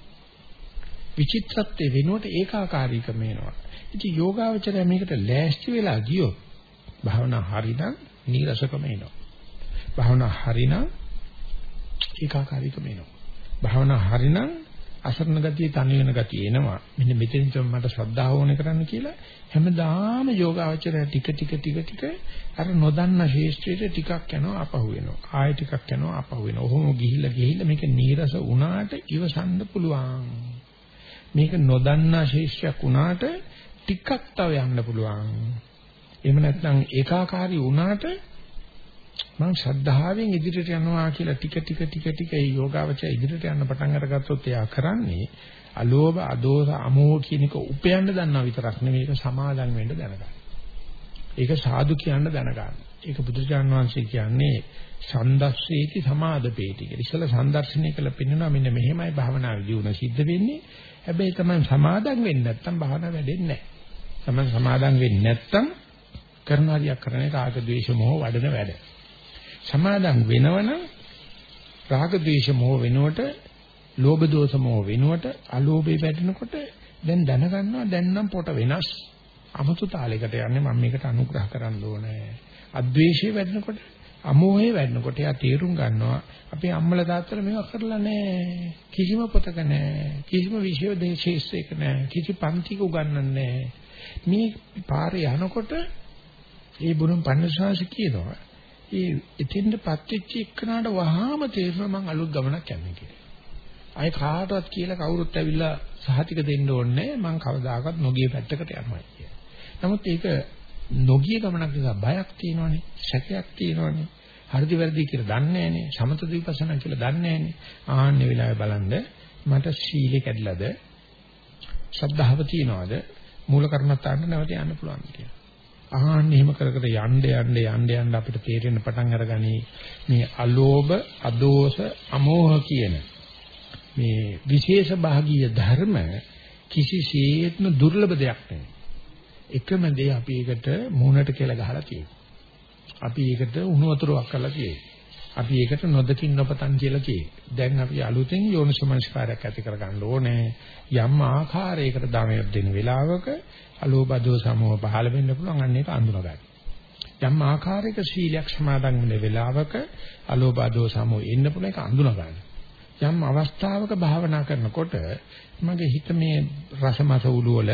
විචිත්තත්වයේ වෙනුවට ඒකාකාරීකම එනවා. ඉතින් යෝගාවචරය මේකට ලෑස්ති වෙලා ගියොත් භාවනා හරිනම් නීරසකම එනවා. භාවනා හරිනම් ඒකාකාරීකම එනවා. භාවනා හරිනම් අසරණ ගතිය තනි වෙන ගතිය එනවා. මෙන්න මෙතෙන් තමයි මට ශ්‍රද්ධාව ඕනේ කරන්න කියලා හැමදාම යෝගාචරය ටික ටික ටික ටික අර නොදන්න ශේෂ්ත්‍රයට ටිකක් යනවා අපහු වෙනවා. ආයෙ ටිකක් යනවා අපහු වෙනවා. ඔහොම ගිහිල්ලා ගිහිල්ලා මේක නීරස වුණාට ඉවසන්න පුළුවන්. මේක නොදන්න ශේෂ්ත්‍රයක් වුණාට ටිකක් තව යන්න පුළුවන්. එහෙම නැත්නම් ඒකාකාරී වුණාට මම ශ්‍රද්ධාවෙන් ඉදිරියට යනවා කියලා ටික ටික ටික ටික ඒ යෝගාවචය ඉදිරියට යන්න පටන් අරගත්තොත් එයා කරන්නේ අලෝභ අදෝස අමෝහ කියන එක උපයන්න දන්නා විතරක් නෙවෙයි ඒක සමාදන් වෙන්න දැනගන්න. ඒක සාදු කියන්න දැනගන්න. ඒක බුදුචාන් වහන්සේ කියන්නේ සන්දස්සේති සමාදපේටි කියලා. ඉස්සල සම්දර්ශනය කළ පෙන්වනවා මෙන්න මෙහෙමයි භාවනා විදියුන සිද්ධ වෙන්නේ. හැබැයි තමයි සමාදම් වෙන්නේ නැත්තම් භාවනා වැඩෙන්නේ නැහැ. තමයි සමාදම් වෙන්නේ නැත්තම් කරන හරියක් කරන එක රාග ద్వේෂ මොහ වඩන වැඩ. සමාදම් වෙනවනම් රාග ద్వේෂ මොහ වෙනුවට ලෝභ දෝෂ මොහ වෙනුවට අලෝභේ වැටෙනකොට දැන් දැනගන්නවා දැන් නම් පොට වෙනස්. අමුතු තාලයකට යන්නේ මම මේකට අනුග්‍රහ කරන්න ඕනේ. අද්වේෂයේ වැඩෙනකොට අමෝහය වැඩෙනකොට එයා තීරුම් ගන්නවා අපේ අම්මලා තාත්තලා මේවා කරලා නැහැ. කිසිම පොතක නැහැ. කිසිම විෂය දේශේෂයක නැහැ. කිසි පන්තික උගන්වන්නේ නැහැ. මේ පාරේ යනකොට ඒ බුදුන් පන්නසාසි කියනවා ඒ එතෙන්ටපත් වෙච්ච එක්කනට වහාම තේරෙනවා මං අලුත් ගමනක් යන්නේ කියලා. අය කාටවත් කියලා කවුරුත් ඇවිල්ලා සහතික දෙන්න ඕනේ මං කවදාකවත් නොගිය පැත්තකට යනවා කියලා. නමුත් ඒක නොගිය ගමනක් නිසා බයක් තියෙනවනේ, සැකයක් තියෙනවනේ. හරිද වැරදි කියලා දන්නේ නැහනේ. සමත දීපසනා කියලා දන්නේ නැහනේ. ආන්නේ වෙලාවේ බලන්න මට සීලෙ කැඩලාද? ශ්‍රද්ධාව තියනවාද? මූල කර්මත්තාන්න නැවත යන්න පුළුවන් කියලා. ආන්න එහෙම කර කර යන්න යන්න යන්න යන්න අපිට තේරෙන්න පටන් අරගනි මේ අලෝභ අදෝස අමෝහ කියන මේ විශේෂ භාගීය ධර්ම කිසිසේත්ම දුර්ලභ දෙයක් නෙවෙයි. එකම දේ අපි ඒකට මූණට කියලා ගහලා තියෙනවා. අපි ඒකට උණු වතුරක් කරලා තියෙනවා. අපි ඒකට නොදකින් නොපතන් කියලා කියේ. දැන් අපි අලුතෙන් යෝනිසමනස්කාරයක් ඇති කරගන්න ඕනේ. යම් ආකාරයකට ධමයක් දෙන වෙලාවක අලෝබදෝ සමෝහ පහළ වෙන්න පුළුවන් අන්න ඒක අඳුනගන්න. යම් ආකාරයක සීලයක් සමාදන් වෙන වෙලාවක අලෝබදෝ සමෝහ එන්න පුළුවන් ඒක අඳුනගන්න. යම් අවස්ථාවක භාවනා කරනකොට මගේ හිත මේ රසමස උළු වල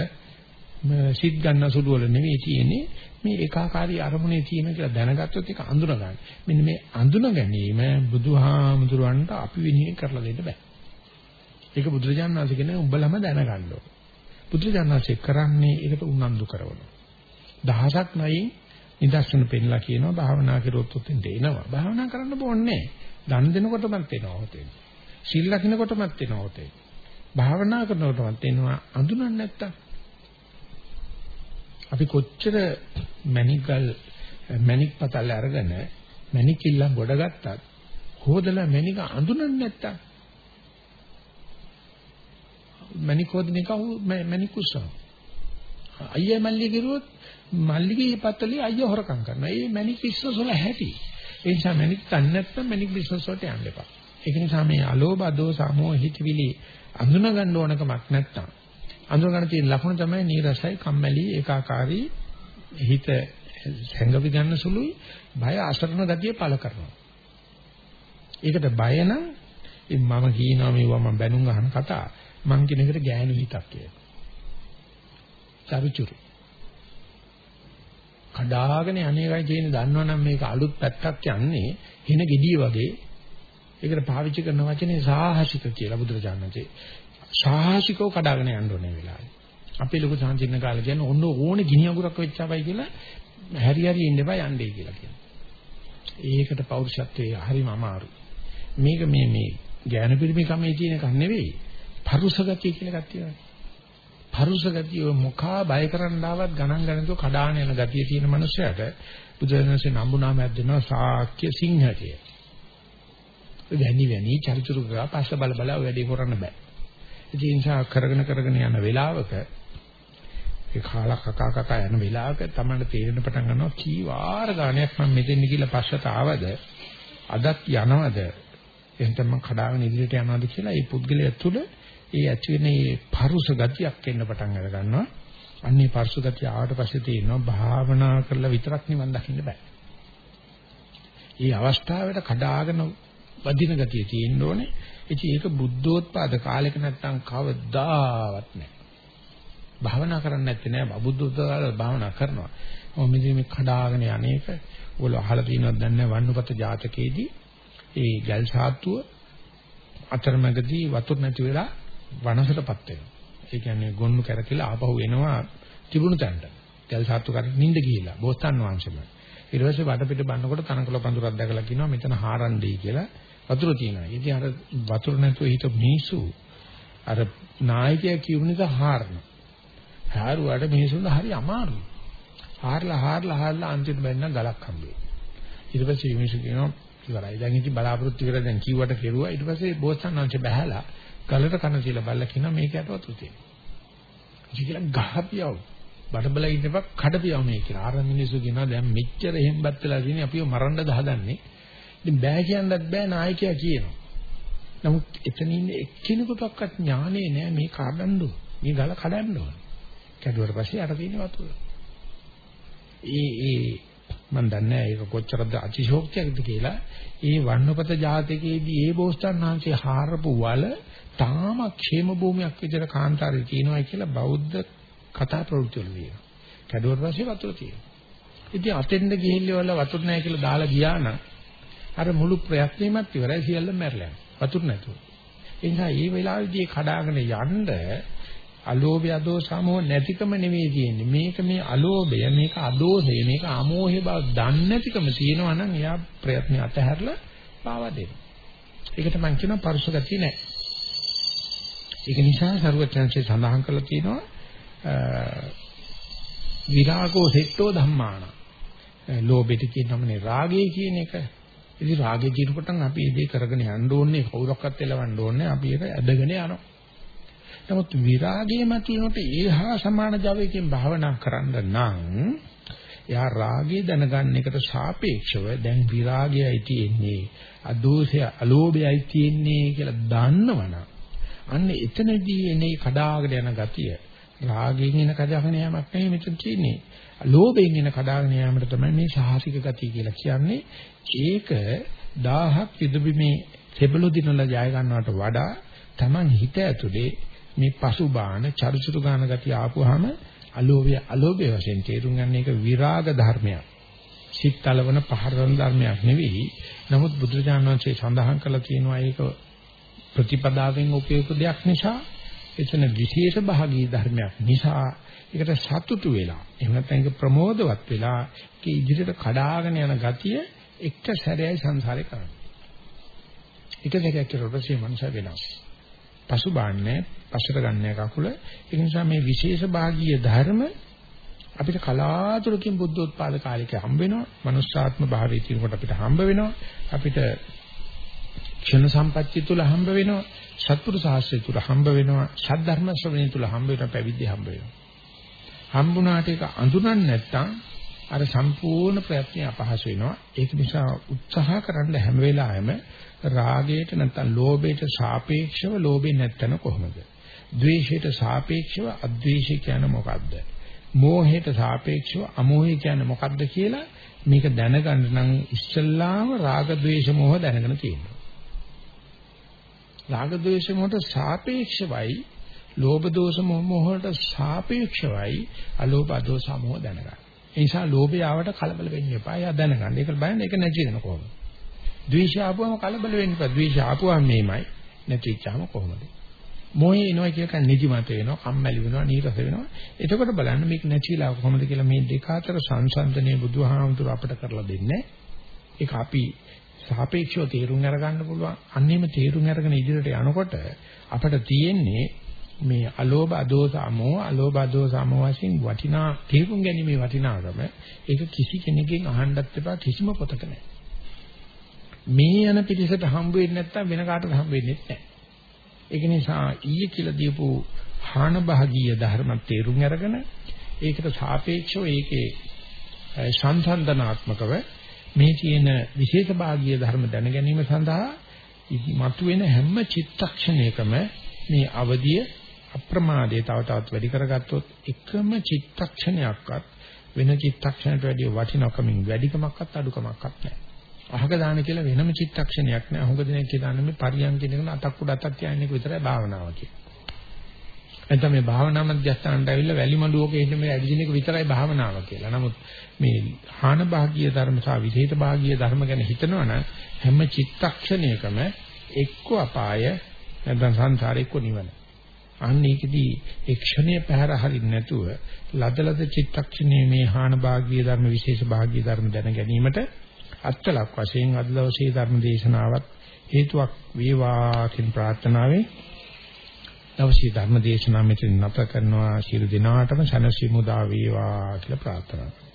සිත් ගන්න සුළු වල නෙවෙයි තියෙන්නේ මේ ඒකාකාරී අරමුණේ තියෙන කියලා දැනගත්තොත් ඒක අඳුන ගන්න. මෙන්න මේ අඳුන ගැනීම බුදුහාමුදුරන්ට අපි වෙනුවෙන් කරලා දෙන්න බෑ. ඒක බුදුරජාණන් වහන්සේ කියන උඹලම දැනගන්න ඕන. බුදුරජාණන් වහන්සේ කරන්නේ ඒකට උනන්දු කරනවා. දහසක් නැයි නිදර්ශන පෙන්නලා කියනවා භාවනා කරොත් උතෙන් දෙනවා. භාවනා කරන්න බෝන්නේ. දන් දෙනකොටමත් එනවා හොතේ. සිල් ලකිනකොටමත් එනවා හොතේ. භාවනා කරනකොටමත් එනවා අඳුනන්නේ නැත්තම් අපි කොච්චර මණිකල් මණික් පතල් අරගෙන මණික් ඉල්ලන් ගොඩ ගත්තත් හොදලා මණික අඳුනන්නේ නැත්තම් මණික් හොදන එක මණික් උස්සන අයියා මල්ලි කිරුවොත් මල්ලිගේ පතලේ අයියා හොරකම් කරනවා. ඒ මණික් බිස්නස් වල හැටි. ඒ නිසා මණික් තන්නේ නැත්තම් මණික් බිස්නස් වලට යන්න එපා. ඒක නිසා මේ අලෝභ අදෝ සමෝහ හිතවිලි අඳුන ගන්න ඕනකමක් නැත්තම් අඳුර ගන්න තියෙන ලක්ෂණ තමයි නීරසයි, කම්මැලි, ඒකාකාරී, හිත හැඟවි ගන්න සුළුයි, බය අසරණ ගතිය පළ කරනවා. ඒකට බය නම් මම කියනවා මේවා මම බැනුම් අහන කතා. මං කියන එකට ගෑනු හිතක් කියලා. චරිචුරු. කඩාගෙන අනේකයි කියන දන්නවනම් මේක අලුත් පැත්තක් යන්නේ හින gediy වගේ. ඒකට පාවිච්චි කරන වචනේ සාහසික කියලා බුදුරජාණන්සේ. සාහසිකව කඩාගෙන යන්න ඕනේ වෙලාවේ. අපේ ලොකු සංචින්න කාලේ කියන්නේ ඔන්න ඕනේ ගිනි අඟුරක් වෙච්චාවයි කියලා හැරි හැරි ඉන්න එපා යන්නේ කියලා කියනවා. ඒකට පෞරුෂත්වයේ හරිම අමාරු. මේක මේ මේ ඥාන පිරිමි කමේ තියෙන එකක් නෙවෙයි. පරුස ගතිය කියලා එකක් තියෙනවා. පරුස ගතිය මොකා බය කරන්න ආවත් ගණන් ගන්නතෝ කඩාන යන ගතිය තියෙන මනුස්සයට බුදුරජාණන්සේ නම්බුනාමයක් දෙනවා සාක්‍ය සිංහ කියලා. වැනි වැනි චරිචුරු ගා පස්ස බල බල වැඩේ කරන්න බෑ. ඒ නිසා කරගෙන කරගෙන යන වෙලාවක ඒ කාලා කකා කකා යන වෙලාවක තමයි තේරෙන පටන් ගන්නවා කී වාර ගාණයක් මම මෙතෙන් ගිහලා පස්සට ආවද අදත් යනවද එහෙනම් මම කඩාගෙන ඉදිරියට යනවද කියලා ඒ පුද්ගලයා තුළ ඒ ඇති වෙන මේ පරුස ගතියක් එන්න පටන් අර ගන්නවා අන්නේ පරුස ගතිය ආවට පස්සේ තේරෙනවා භාවනා කරලා විතරක් නිවන් දකින්න බෑ. මේ අවස්ථාවට කඩාගෙන වදින ගතිය තියෙන්න ඕනේ. ඉතින් ඒක බුද්ධෝත්පාද කාලෙක නැත්තම් කවදාවත් නැහැ. භාවනා කරන්නේ නැත්තේ නෑ බුද්ධෝත්පාද භාවනා කරනවා. මොකද මේ මේ කඩාගෙන යන්නේක ඔයගොල්ල අහලා තියෙනවද දන්නේ වන්නපත ජාතකයේදී ඒ ගල් සාත්තුව අතරමැදදී වතුර නැති වෙලා වනසටපත් වෙනවා. ඒ කියන්නේ ගොන්නු කැරකිලා ආපහු එනවා තිබුණු තැනට. ගල් සාත්තු කරේ නිින්ද ගිහිලා බෝසත්න් වහන්සේම. ඊට පස්සේ වටපිට බannකොට තනකොළ පඳුරක් දැකලා කියනවා මෙතන හාරන්නේ කියලා වතුර තියෙනවා. ඉතින් අර වතුර නැතුව හිට මිනිස්සු අර නායකයා කියු නිසා හාරන. හාරුවාට මිනිසුන්ට හරි අමාරුයි. හාරලා හාරලා හාරලා අන්තිමට බැන්න ගලක් හම්බෙයි. ඊට පස්සේ මිනිස්සු කියනවා ඉවරයි. දැන් ඉතින් බලාපොරොත්තු ඉවරයි දැන් කිව්වට කෙරුවා. ඊට පස්සේ බෝසත්ණන්ච බහැලා ගලට කන තියලා බල්ලා කියනවා මේකට වතුර තියෙනවා. ඉතින් කියලා ගහපියව. බඩබල ඉඳපක් කඩපියව මේ කියලා. ආර මිනිස්සු කියනවා දැන් මෙච්චර එහෙම්බත් වෙලා තියෙන්නේ අපිව මරන්න දහදන්නේ. ඉතින් බෑ කියන්නත් බෑ නායකයා කියනවා. නමුත් එතන ඉන්න එක්කෙනෙකුටවත් ඥානෙ නෑ මේ කඩන්න මේ ගල කඩන්න ඕන. කැඩුවට පස්සේ අර තියෙන වතුර. ඒ ඒ මන් දන්නේ ඒක කොච්චරද අතිශෝක්තියක්ද කියලා. ඒ වන්නපත ජාතකයේදී ඒ බෝසත්ණන්හන්සේ හාරපු වල තාම ക്ഷേම භූමියක් විදිහට කාන්තාරේ තියෙනවා කියලා බෞද්ධ කතා ප්‍රවෘත්ති වල තියෙනවා. කැඩුවට පස්සේ වතුර තියෙනවා. ඉතින් අතෙන්ද ගිහිල්ලා වල වතුර නැහැ කියලා දාලා ගියා නම් අර මුළු ප්‍රයත්නෙමත් ඉවරයි සියල්ල මැරලා යනවා. වතුර නැතුව. ඒ නිසා මේ වෙලාවේදී කඩාගෙන යන්න අලෝභය අදෝසමෝ නැතිකම නෙවෙයි තියෙන්නේ. මේක මේ අලෝභය, මේක අදෝසය, මේක අමෝහය බව දන්නේ නැතිකම තියෙනවා නම් එයා ප්‍රයත්න අතහැරලා පාවා දෙනවා. ඒකට මම කියනවා පරිසගතිය නැහැ. ඒක නිසා සරුවචනසේ සඳහන් කරලා තියෙනවා විරාගෝ සෙට්ටෝ ධම්මාන. ලෝභෙට කියනමනේ රාගය කියන එක ඉතින් රාගේ ජීනකොට අපි ඒ දේ කරගෙන යන්න ඕනේ. කවුරක්වත් එලවන්න ඕනේ. අපි ඒක ඇදගෙන යනවා. නමුත් විරාගයේ මතුවෙනකොට ඒහා සමාන ජවයකින් භාවනා කරන්න නම් එයා රාගය දැනගන්න එකට සාපේක්ෂව දැන් විරාගයයි තියෙන්නේ අදෝෂය අලෝභයයි තියෙන්නේ කියලා දන්නවනම් අන්න එතනදී එනේ කඩාගෙන යන ගතිය. රාගයෙන් එන කඩාගෙන යamak නෙවෙයි මෙතන තියෙන්නේ ලෝභයෙන් එන කඩාගෙන යාමට තමයි මේ සාහසික ගතිය කියලා කියන්නේ. ඒක 1000ක් යුදබිමේ සෙබළු දිනවල ජය ගන්නවට වඩා Taman හිත ඇතුලේ මේ පසුබාන චරිචුරු ගාන ගතිය ආපුවාම අලෝභය අලෝභය වශයෙන් තේරුම් ගන්න එක විරාග ධර්මයක්. සිත් තලවන පහරන ධර්මයක් නෙවෙයි. නමුත් බුදුරජාණන් වහන්සේ සඳහන් කළා තියෙනවා ඒක ප්‍රතිපදාවෙන් උපයෝග දෙයක් නිසා එතන විශේෂ භාගී ධර්මයක් නිසා ඒකට සතුටු වෙලා එහෙම නැත්නම් ඒක ප්‍රමෝදවත් වෙලා ඒක ඉදිරියට කඩාගෙන යන ගතිය එක සැරේයි සංසාරේ කරන්නේ. එක සැරයක් කරලා පස්සේ මනස වෙනස්. පසුබාන්නේ පස්සට ගන්න කකුල ඒ නිසා මේ විශේෂ භාගීය ධර්ම අපිට කලාතුරකින් බුද්ධෝත්පාද කාලික හම්බ වෙනවා. මනුෂ්‍යාත්ම භාවයේ තියෙනකොට අපිට හම්බ වෙනවා. අපිට ක්ෂණ සම්පත්‍ය තුල හම්බ වෙනවා. සත්පුරු සාහස්‍ය තුල හම්බ වෙනවා. සද්ධර්ම ශ්‍රවණය තුල හම්බ වෙනවා. පැවිදි හම්බ වෙනවා. හම්බුණාට ඒක අඳුනන්නේ නැත්නම් අර සම්පූර්ණ ප්‍රයත්නය අපහසු වෙනවා. ඒක නිසා උත්සාහ කරන්න හැම වෙලාවෙම රාගයට නැත්නම් ලෝභයට සාපේක්ෂව ලෝභේ නැත්තන කොහොමද? ද්වේෂයට සාපේක්ෂව අද්වේෂය කියන්නේ මොකද්ද? මෝහයට සාපේක්ෂව අමෝහය කියන්නේ මොකද්ද කියලා මේක දැනගන්න නම් ඉස්සල්ලාම රාග ද්වේෂ මෝහ දැනගෙන තියෙනවා. රාග ද්වේෂ මොහොත සාපේක්ෂවයි ලෝභ දෝෂ මොහ වලට සාපේක්ෂවයි අලෝභ අදෝස මොහ දැනගන්න. ඒ නිසා ලෝභය ආවට කලබල වෙන්න එපා. එයා දැනගන්න. ඒක බලන්න ඒක නැති වෙන කොහොමද? ද්වේෂය ආපුවම කලබල වෙන්න එපා. ද්වේෂය ආපුවම මේමයි. නැතිච්චාම කොහොමද? මොහේ එනවා කියලා නිදිමත වෙනවා, කම්මැලි වෙනවා, නීරස වෙනවා. එතකොට බලන්න මේක නැතිලා කොහොමද කියලා මේ දෙක අතර සංසන්දනයේ බුදුහාමුදුර අපිට කරලා දෙන්නේ. ඒක අපි සාපේක්ෂව තේරුම් අරගන්න පුළුවන්. අන්නේම තේරුම් අරගෙන ඉදිරියට යනකොට අපිට තියෙන්නේ මේ අලෝභ අදෝස අමෝ අලෝභ අදෝස අමෝ වශයෙන් වටිනා තේරුම් ගැනීම වටිනාකම ඒක කිසි කෙනෙක්ගෙන් අහන්නත් එපා කිසිම පොතක නැහැ. මේ යන පිටිසට හම්බ වෙන්නේ නැත්තම් වෙන කාටවත් හම්බ වෙන්නේ නැහැ. ඒක නිසා ඊයේ කියලා දීපු හාන භාගීය ධර්ම තේරුම් අරගෙන ඒකට සාපේක්ෂව ඒකේ සංසන්දනාත්මකව මේ තියෙන විශේෂ භාගීය ධර්ම දැන ගැනීම සඳහා මතුවෙන හැම චිත්තක්ෂණයකම මේ අවදිය අප්‍රමාදයේ තව තවත් වැඩි කරගත්තොත් එකම චිත්තක්ෂණයක්වත් වෙන චිත්තක්ෂණයට වැඩිය වටිනකමින් වැඩිකමක්වත් අඩුකමක්වත් නැහැ. අහක දාන කියලා වෙනම චිත්තක්ෂණයක් නැහැ. අහුග දෙනෙක් කියන්නේ මේ පරියන් කියන අතක් උඩ අතක් කියන්නේ විතරයි භාවනාව කියන්නේ. එතන මේ භාවනා මධ්‍යස්ථානට ඇවිල්ලා වැලි මඩුවක ඉන්න මේ ඇවිදින එක විතරයි භාවනාව කියලා. නමුත් මේ හාන භාගීය ධර්ම සහ විදේත භාගීය ධර්ම ගැන හිතනවනම් හැම චිත්තක්ෂණයකම එක්ක අපාය නැත්නම් සංසාරේ එක්ක නිවන. අන්න ඒකෙදී ඒ ක්ෂණය පැහැර හරින්න නැතුව ලදලද චිත්තක්ෂණයේ මේ හාන භාගීය ධර්ම විශේෂ භාගීය ධර්ම දැන ගැනීමට අත්ලක් වශයෙන් අද දවසේ ධර්ම දේශනාවත් හේතුවක් වේවා කියන ප්‍රාර්ථනාවෙන් දවසේ ධර්ම දේශනාව මෙතන නැත කරනවා. ශිරු දිනාටම සනසි මුදා වේවා කියලා ප්‍රාර්ථනා කරනවා.